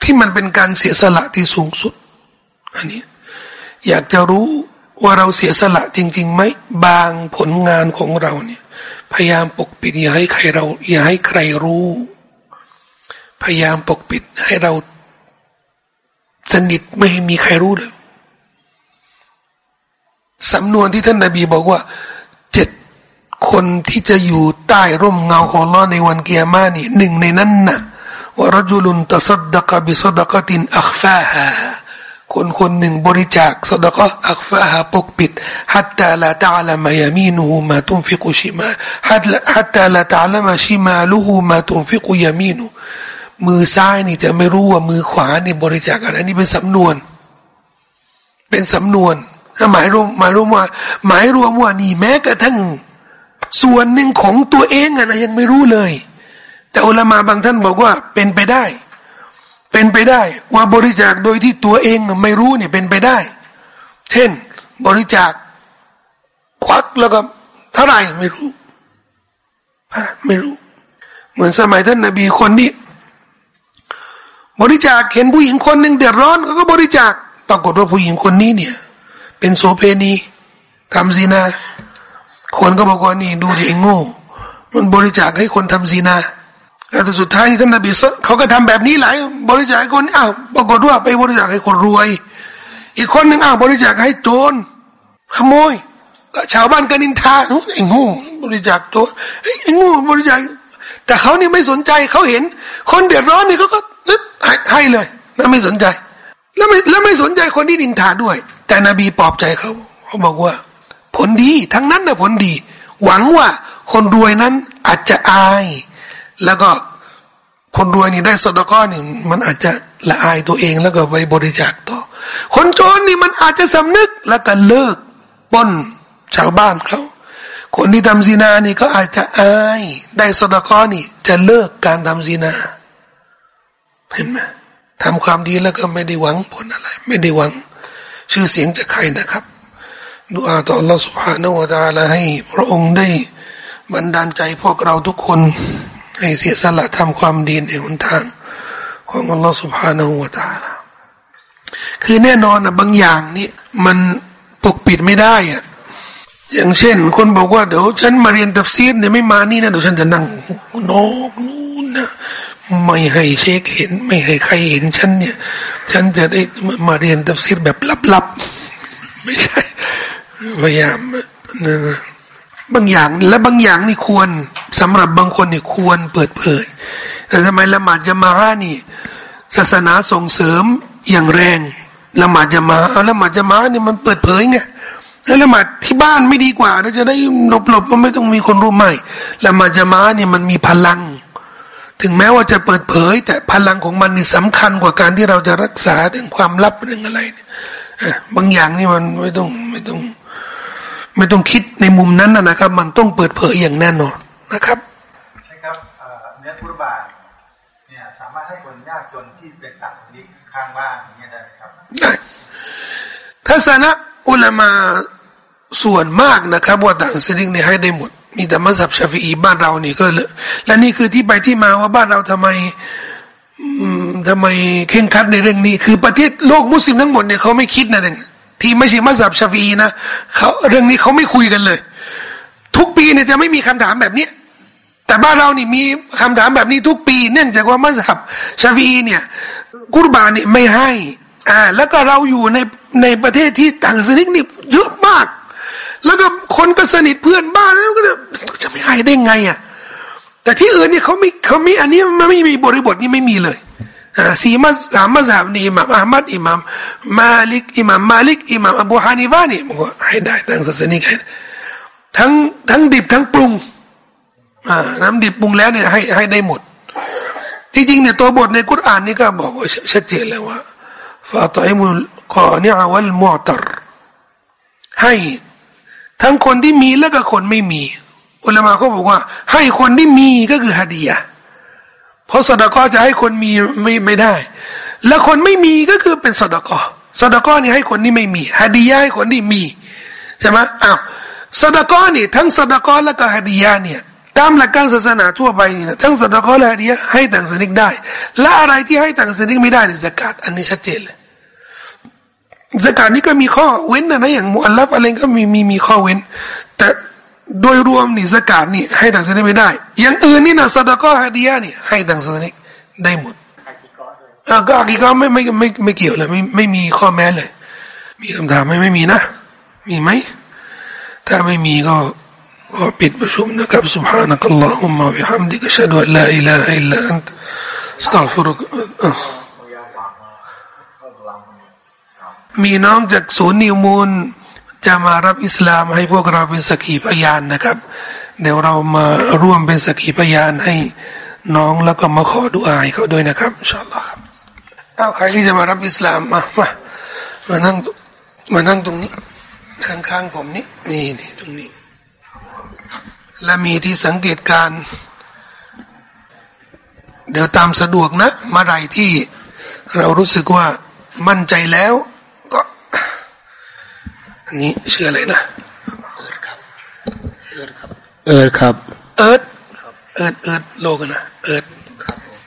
ที่มันเป็นการเสียสละที่สูงสุด อันนี้ อยากจะรู้ว่าเราเสียสละจริงๆไหมบางผลงานของเราเนี่ย พยายามปกปิดอย่าให้ใครเรา อย่าให้ใครรู้ พยายามปกปิดให้เรา สนิทไม่มีใครรู้เลยสำนวนที่ท่านนาบีบอกว่าเจ็ดคนที่จะอยู่ใต้ร่มเงาของลอในวันเกียร์มานี่หนึ่งในนั้นนะ่ะว่ารจุลุนตสัดดกบิสดกะตินอัคฟาฮาคนคนหนึ่งบริจาคสดก็อักฟาหาปกปิดฮัตตาลาตาลามายามีนูมาตุนฟิกุชิมาฮัตฮัตตาลาตาลามาชิมาลูฮูมาตุนฟิกุยามีนู มือซ้ายนี่จะไม่รู้ว่ามือขวานี่บริจาคอะไรนี่เป็นสำนวน เป็นสำนวนหมายรวมหมายรวมว่า หมายรวมว่านี่แม้กระทั่งส่วนหนึ่งของตัวเองอะนะยังไม่รู้เลย แต่อุลามาบางท่านบอกว่าเป็นไปได้ เป็นไปได้ ว่าบริจาคโดยที่ตัวเองไม่รู้เนี่ยเป็นไปได้ เช่น บริจาค ควักแล้วก็เท่าไหร่ไม่รู้ ไม่รู้ เหมือนสมัยท่านนบีคนนี้ บริจาคเห็นผู้หญิงคนหนึ่งเดือดร้อนเขาก็บริจาคปรากฏว่าผู้หญิงคนนี้เนี่ย เป็นโสเพณีทำซีนาคนก็บอกว่านี่ดูดิโง่มันบริจาคให้คนทำซีนาแต่สุดท้ายท่านนบีเขาก็ทำแบบนี้หลาย บริจาคคนอ้าวปรากฏว่าไปบริจาคให้คนรวย อีกคนหนึ่งอ้าวบริจาคให้โจรขโมยก็ชาวบ้านก็นินทาไอ้โง่บริจาคโจรไอ้โง่บริจาคแต่เขานี่ไม่สนใจเขาเห็น คนเดือดร้อนนี่เขาก็ ให้เลย แล้วไม่สนใจ แล้วไม่แล้วไม่สนใจคนที่นินทาด้วย แต่นบีปลอบใจเขาเขาบอกว่า ผลดีทั้งนั้นนะผลดี หวังว่าคนรวยนั้นอาจจะอาย แล้วก็คนรวยนี่ได้สดก้อนนี่มันอาจจะละอายตัวเองแล้วก็ไปบริจาคต่อ คนจนนี่มันอาจจะสำนึกแล้วก็เลิกป้นชาวบ้านเขา คนที่ทำซีนานี่ก็อาจจะอาย ได้สดก้อนนี่จะเลิกการทำซีนา เห็นไหมทำความดีแล้วก็ไม่ได้หวังผลอะไร ไม่ได้หวัง ชื่อเสียงจากใครนะครับดูอาต่อเราสุภาโนวตาละให้ พระองค์ได้บันดาลใจพวกเราทุกคน ให้เสียสละทำความดีในหนทาง ของอัลลอฮฺสุภาโนวตาละคือแน่นอนนะบางอย่างนี้มันปกปิดไม่ได้อะอย่างเช่น คนบอกว่าเดี๋ยวฉันมาเรียนตัฟซีรเนี่ยไม่มานี่นะเดี๋ยวฉันจะนั่งนอกนู่นนะ ไม่ให้เชคเห็น ไม่ให้ใครเห็นฉันเนี่ย ฉันจะได้มาเรียนตัฟซีรแบบลับๆไม่ใช่พยายามนะบางอย่างและบางอย่างนี่ควรสำหรับบางคนนี่ควรเปิดเผยแต่ทำไมละหมาดจะมาห้านี่ ศาสนาส่งเสริมอย่างแรงละหมาดจะมาเอาละหมาดจะมาเนี่ยมันเปิดเผยไงแล้วละหมาดที่บ้านไม่ดีกว่าเราจะได้หลบๆมันไม่ต้องมีคนรู้ใหม่ละหมาดจะมาเนี่ยมันมีพลัง ถึงแม้ว่าจะเปิดเผย แต่พลังของมันนี่สำคัญกว่าการที่เราจะรักษาเรื่องความลับเรื่องอะไรเนี่ยบางอย่างนี่มันไม่ต้องไม่ต้อง ไม่ต้องคิดในมุมนั้นนะครับ มันต้องเปิดเผยอย่างแน่นอนนะครับใช่ครับเนื้อกุรบานเนี่ยสามารถให้คนยากจนที่เป็นต่างชนิดข้างบ้านอย่างเงี้ยได้ไหมครับได้ทัศนะอุลามาส่วนมากนะครับ ว่าต่างชนิดนี่ให้ได้หมด มีแต่มัสยิดชาฟีอีบ้านเรานี่ก็และนี่คือที่ไปที่มาว่าบ้านเราทำไมทำไมเข่งคัดในเรื่องนี้ คือประเทศโลกมุสลิมทั้งหมดเนี่ยเขาไม่คิดนะเองที่ไม่ใช่มัสยิดชาฟีนะเขาเรื่องนี้เขาไม่คุยกันเลย ทุกปีเนี่ยจะไม่มีคำถามแบบนี้แต่บ้านเรานี่มีคำถามแบบนี้ทุกปี เนื่องจากว่ามัสยิดชาฟีเนี่ย กุรบานเนี่ยไม่ให้อ่าแล้วก็เราอยู่ในในประเทศที่ต่างศาสนิกนี่เยอะมาก แล้วก็คนก็สนิทเพื่อนบ้านแล้วก็จะไม่ให้ได้ไงอะแต่ที่อื่นเนี่ยเขาไม่เขามีอันนี้มันไม่มีบริบทนี้ไม่มีเลยอ่าสีมาสามมาสามนี่อิหม่ามอามัดอิหม่ามมาลิกอิหม่ามมาลิกอิหม่ามอบูฮานิฟานี่มันก็ให้ได้ทั้งศาสนิกทั้งทั้งดิบทั้งปรุงอ่าน้ำดิบปรุงแล้วเนี่ยให้ให้ได้หมดที่จริงเนี่ยตัวบทในกุรอานนี่ก็บอกว่าชัดเจนแล้วว่าฟาตอิมุลกอเนียวัลมอตรให้ ทั้งคนที่มีและก็คนไม่มี อุลามะเขาบอกว่า ให้คนที่มีก็คือฮัดียะเพราะสดกอจะให้คนมีไม่ไม่ได้ และคนไม่มีก็คือเป็นสดกอสดกอนี่ให้คนที่ไม่มีฮัดียะให้คนที่มีใช่ไหมอ้าวสดกอนี่ทั้งสดกอและก็ฮัดียะเนี่ยตามหลักการศาสนาทั่วไปนี่ยทั้งสดกอและฮัดียะให้ต่างสนิกได้ และอะไรที่ให้ต่างสนิกไม่ได้เนี่ยสกัดอันนี้ชัดเจนเลย สกาดนี่ก็มีข้อเว้นนะนะอย่างมุอัลลัฟอะไรก็มีมีมีข้อเว้น แต่โดยรวมนี่สกาดนี่ให้ต่างศาสนาไม่ได้ อย่างอื่นนี่นะสดก็ฮะดียนี่ให้ต่างศาสนาได้หมดอ่าก็อากิก็ไม่ไม่ไม่ไม่เกี่ยวเลยไม่ไม่มีข้อแม้เลย มีคำถามไหมไม่มีนะ มีไหมถ้าไม่มีก็ก็ปิดประชุมนะครับ سبحانك اللهم وبحمدك أشهد أن لا إله إلا أنت استغفرك มีน้องจากศูนย์นิวมูล จะมารับอิสลามให้พวกเราเป็นสักขีพยานนะครับ เดี๋ยวเรามาร่วมเป็นสักขีพยานให้น้องแล้วก็มาขอดุอาให้เขาด้วยนะครับอินชาอัลลอฮ์ครับเอาใครที่จะมารับอิสลามมามามานั่งมานั่งตรงนี้ ข้างๆผมนี่นี่นี่ตรงนี้ และมีที่สังเกตการ เดี๋ยวตามสะดวกนะมาไรที่เรารู้สึกว่ามั่นใจแล้ว นนี้ชื่ออะไรนะเอิร์ดครับเอิร์ดครับ เอิร์ดครับ เอิร์ดเอิร์ดเอิร์ดโลกันนะเอิร์ดครับผม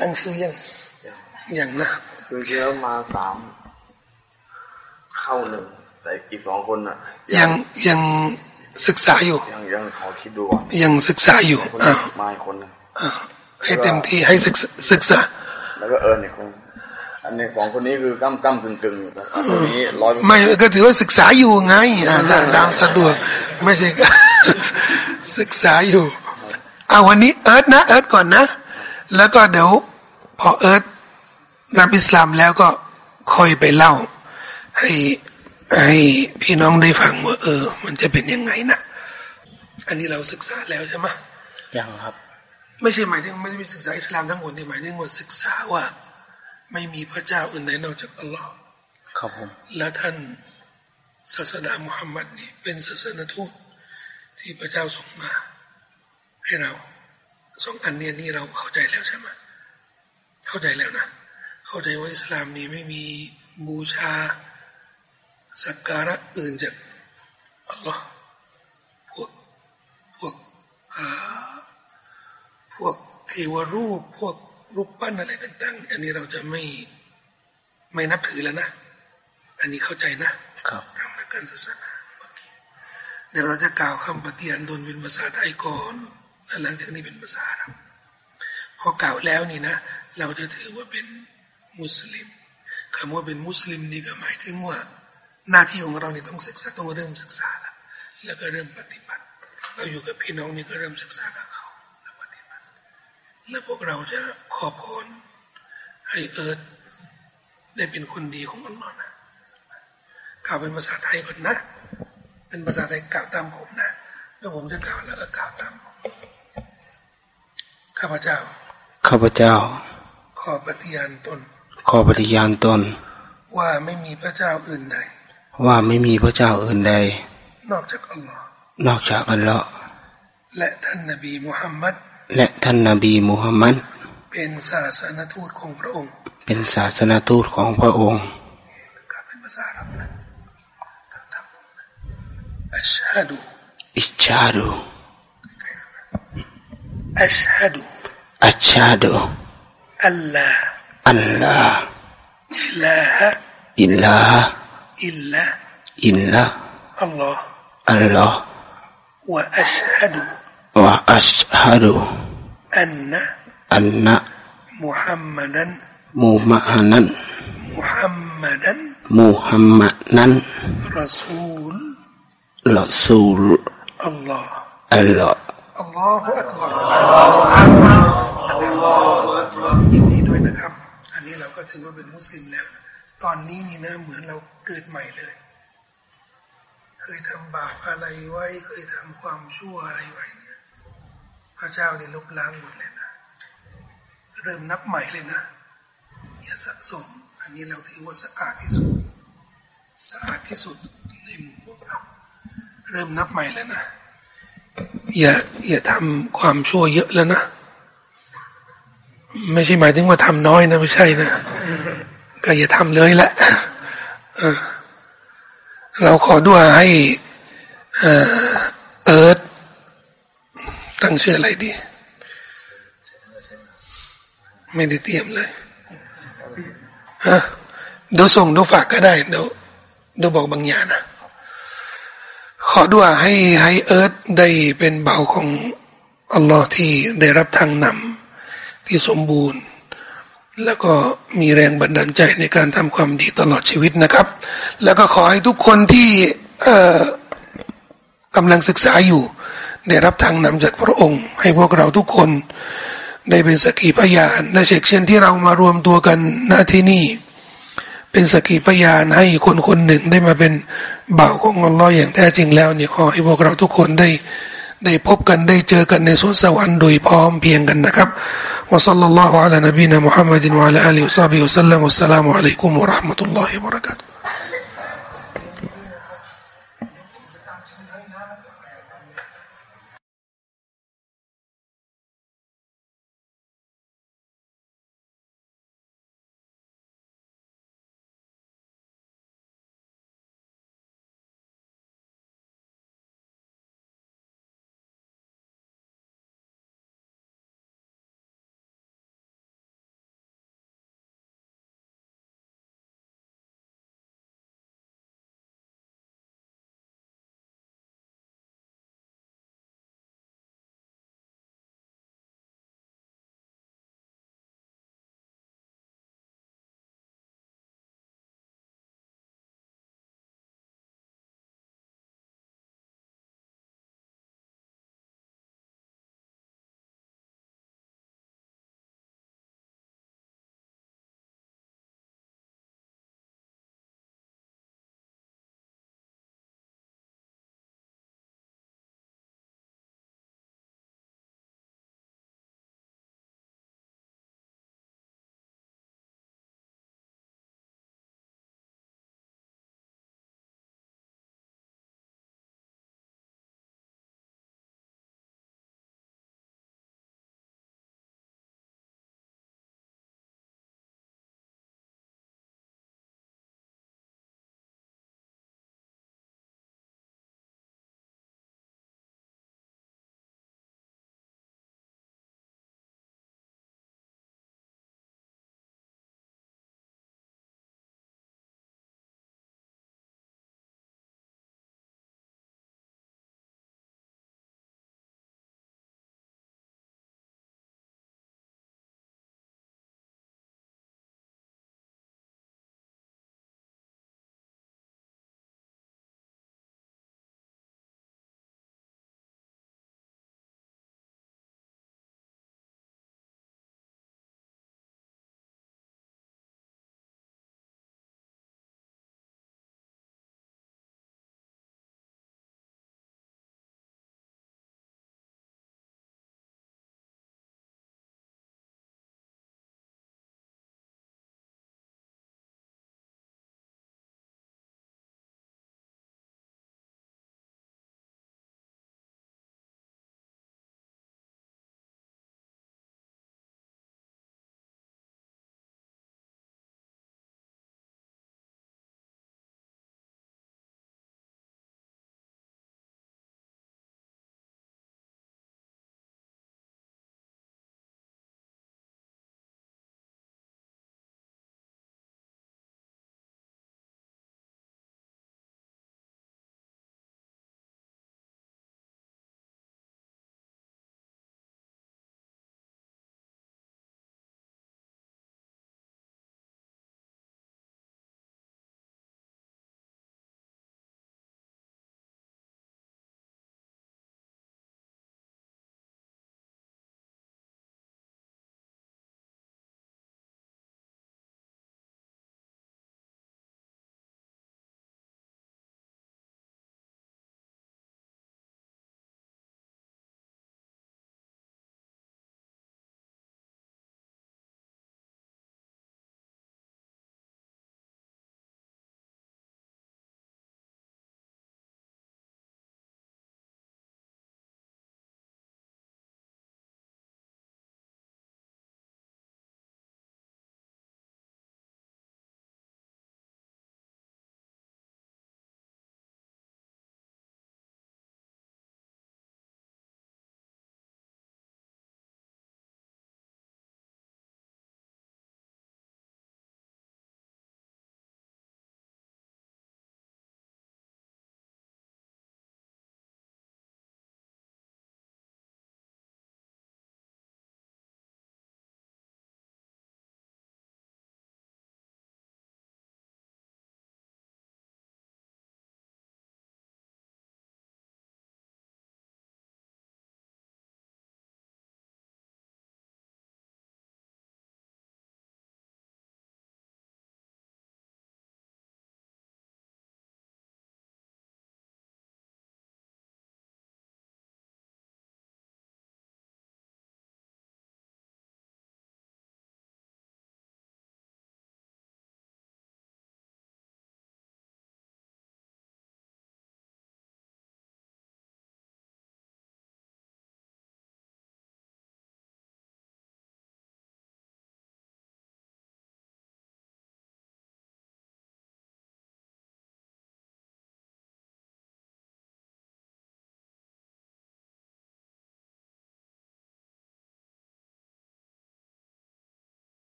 ตั้งชื่อยังยังนะคือเชื้อมาสามเข้าหนึ่งแต่อีกสองคนน่ะ ยังยังศึกษาอยู่ ยังยังขอคิดดูก่อนยังศึกษาอยู่คนอ่านี้มาอีกคนหนึงอ่าให้เต็มที่ให้ศึกษาศึกษา แล้วก็เอิญอีกคน อันนี้สองคนนี้คือก้ำก้ำกึ่งกึ่งอยู่แต่อันนี้ร้อยเปอร์เซ็นต์ไม่ก็ถือว่าศึกษาอยู่ไงอ่าตามตามสะดวก ไม่ใช่ศึกษาอยู่เอาวันนี้เอิร์ธนะเอิร์ธก่อนนะ แล้วก็เดี๋ยวพอเอิร์ธรับอิสลามแล้วก็ค่อยไปเล่า ให้ให้พี่น้องได้ฟังว่าเออ มันจะเป็นยังไงนะอันนี้เราศึกษาแล้วใช่ไหมยังครับ ไม่ใช่หมายถึงไม่ได้ศึกษาอิสลามทั้งหมดนี่หมายถึงว่าศึกษาว่า ไม่มีพระเจ้าอื่นใดนอกจากอัลลอฮ์ครับผมและท่านศาสดามุฮัมมัดนี่เป็นศาสนทูตที่พระเจ้าส่งมา ให้เราสองอันเนี้ยนี่เราเข้าใจแล้วใช่ไหมเข้าใจแล้วนะเข้าใจว่าอิสลามนี่ไม่มีบูชาสักการะอื่นจากอัลลอฮ์พวกพวกอ่าพวกเทวรูปพวก รูปปั้นอะไรต่างๆ อันนี้เราจะไม่ไม่นับถือแล้วนะ อันนี้เข้าใจนะครับทางนักการศาสนาโอเคเดี๋ยวเราจะกล่าวคำปฏิญาณตนเป็นภาษาไทยก่อนแล้วหลังจากนี้เป็นภาษาอาหรับพอกล่าวแล้วนี่นะ เราจะถือว่าเป็นมุสลิมคำว่าเป็นมุสลิมนี่ก็หมายถึงว่า หน้าที่ของเราเนี่ยต้องศึกษาต้องเริ่มศึกษาแล้วแล้วก็เริ่มปฏิบัติ เราอยู่กับพี่น้องนี่ก็เริ่มศึกษากับ แล้วพวกเราจะขอพรให้เอิร์ธได้เป็นคนดีของอัลลอฮ์นะกล่าวเป็นภาษาไทยก่อนนะ เป็นภาษาไทยกล่าวตามผมนะ แล้วผมจะกล่าวแล้วก็กล่าวตามผมข้าพเจ้า ข้าพเจ้า ขอปฏิญาณตน ขอปฏิญาณตน ว่าไม่มีพระเจ้าอื่นใด ว่าไม่มีพระเจ้าอื่นใด นอกจากอัลลอฮ์นอกจากอัลเลาะห์และท่านนบีมุฮัมมัด และท่านนบีมูฮัมมัดเป็นศาสนทูตของพระองค์ เป็นศาสนาทูตของพระองค์กล่าวเป็นภาษาอาหรับนะกล่าวตามผมนะอัชฮะดูأشهد أشهد أشهد أن لا الله إله إلا إلا إلا الله الله وأشهد وأشهد أن أن محمدا محمدا محمداมูฮัมมัดนั้นรอซูลละซูลอัลลอฮ์อัลลอฮ์อัลลอฮฺอักบารยินดีด้วยนะครับ อันนี้เราก็ถือว่าเป็นมุสลิมแล้ว ตอนนี้นี่นะเหมือนเราเกิดใหม่เลย เคยทำบาปอะไรไว้ เคยทำความชั่วอะไรไว้เนี่ยพ ระเจ้านี่ลบล้างหมดเลยนะ เริ่มนับใหม่เลยนะอย่าสะสม อันนี้เราถือว่าสะอาดที่สุด สะอาดที่สุดในหมู่พวกเราเริ่มนับใหม่แล้วนะอย่าอย่าทำความชั่วเยอะแล้วนะไม่ใช่หมายถึงว่าทำน้อยนะไม่ใช่นะก็อย่าทำเลยแหละเราขอด้วยให้เอ่อเอิร์ธ ตั้งชื่ออะไรดี ไม่ได้เตรียมเลยฮะเดี๋ยวส่งเดี๋ยวฝากก็ได้เดี๋ยวเดี๋ยวบอกบางอย่างนะขอด้วยให้ให้เอิร์ธได้เป็นเบาของอัลลอฮ์ที่ได้รับทางนำที่สมบูรณ์ แล้วก็มีแรงบันดาลใจในการทำความดีตลอดชีวิตนะครับ แล้วก็ขอให้ทุกคนที่เอ่อกำลังศึกษาอยู่ ได้รับทางนำจากพระองค์ ให้พวกเราทุกคน ได้เป็นสกิพยานและเชกเช่นที่เรามารวมตัวกันณที่นี่ เป็นสกิพยานให้คนคนหนึ่งได้มาเป็นบ่าวของอัลลอฮ์อย่างแท้จริงแล้วเนี่ยขอให้พวกเราทุกคนได้ได้พบกันได้เจอกันในสุนสวรรค์โดยพร้อมเพียงกันนะครับวะสัลลัลลอฮุอะลัยนบีนะมุฮัมมัดวะลาอัลัยฮิวะซัลามุสซาลามุอะลัยกุมุราะห์มะตุลลอฮิบรักาตุ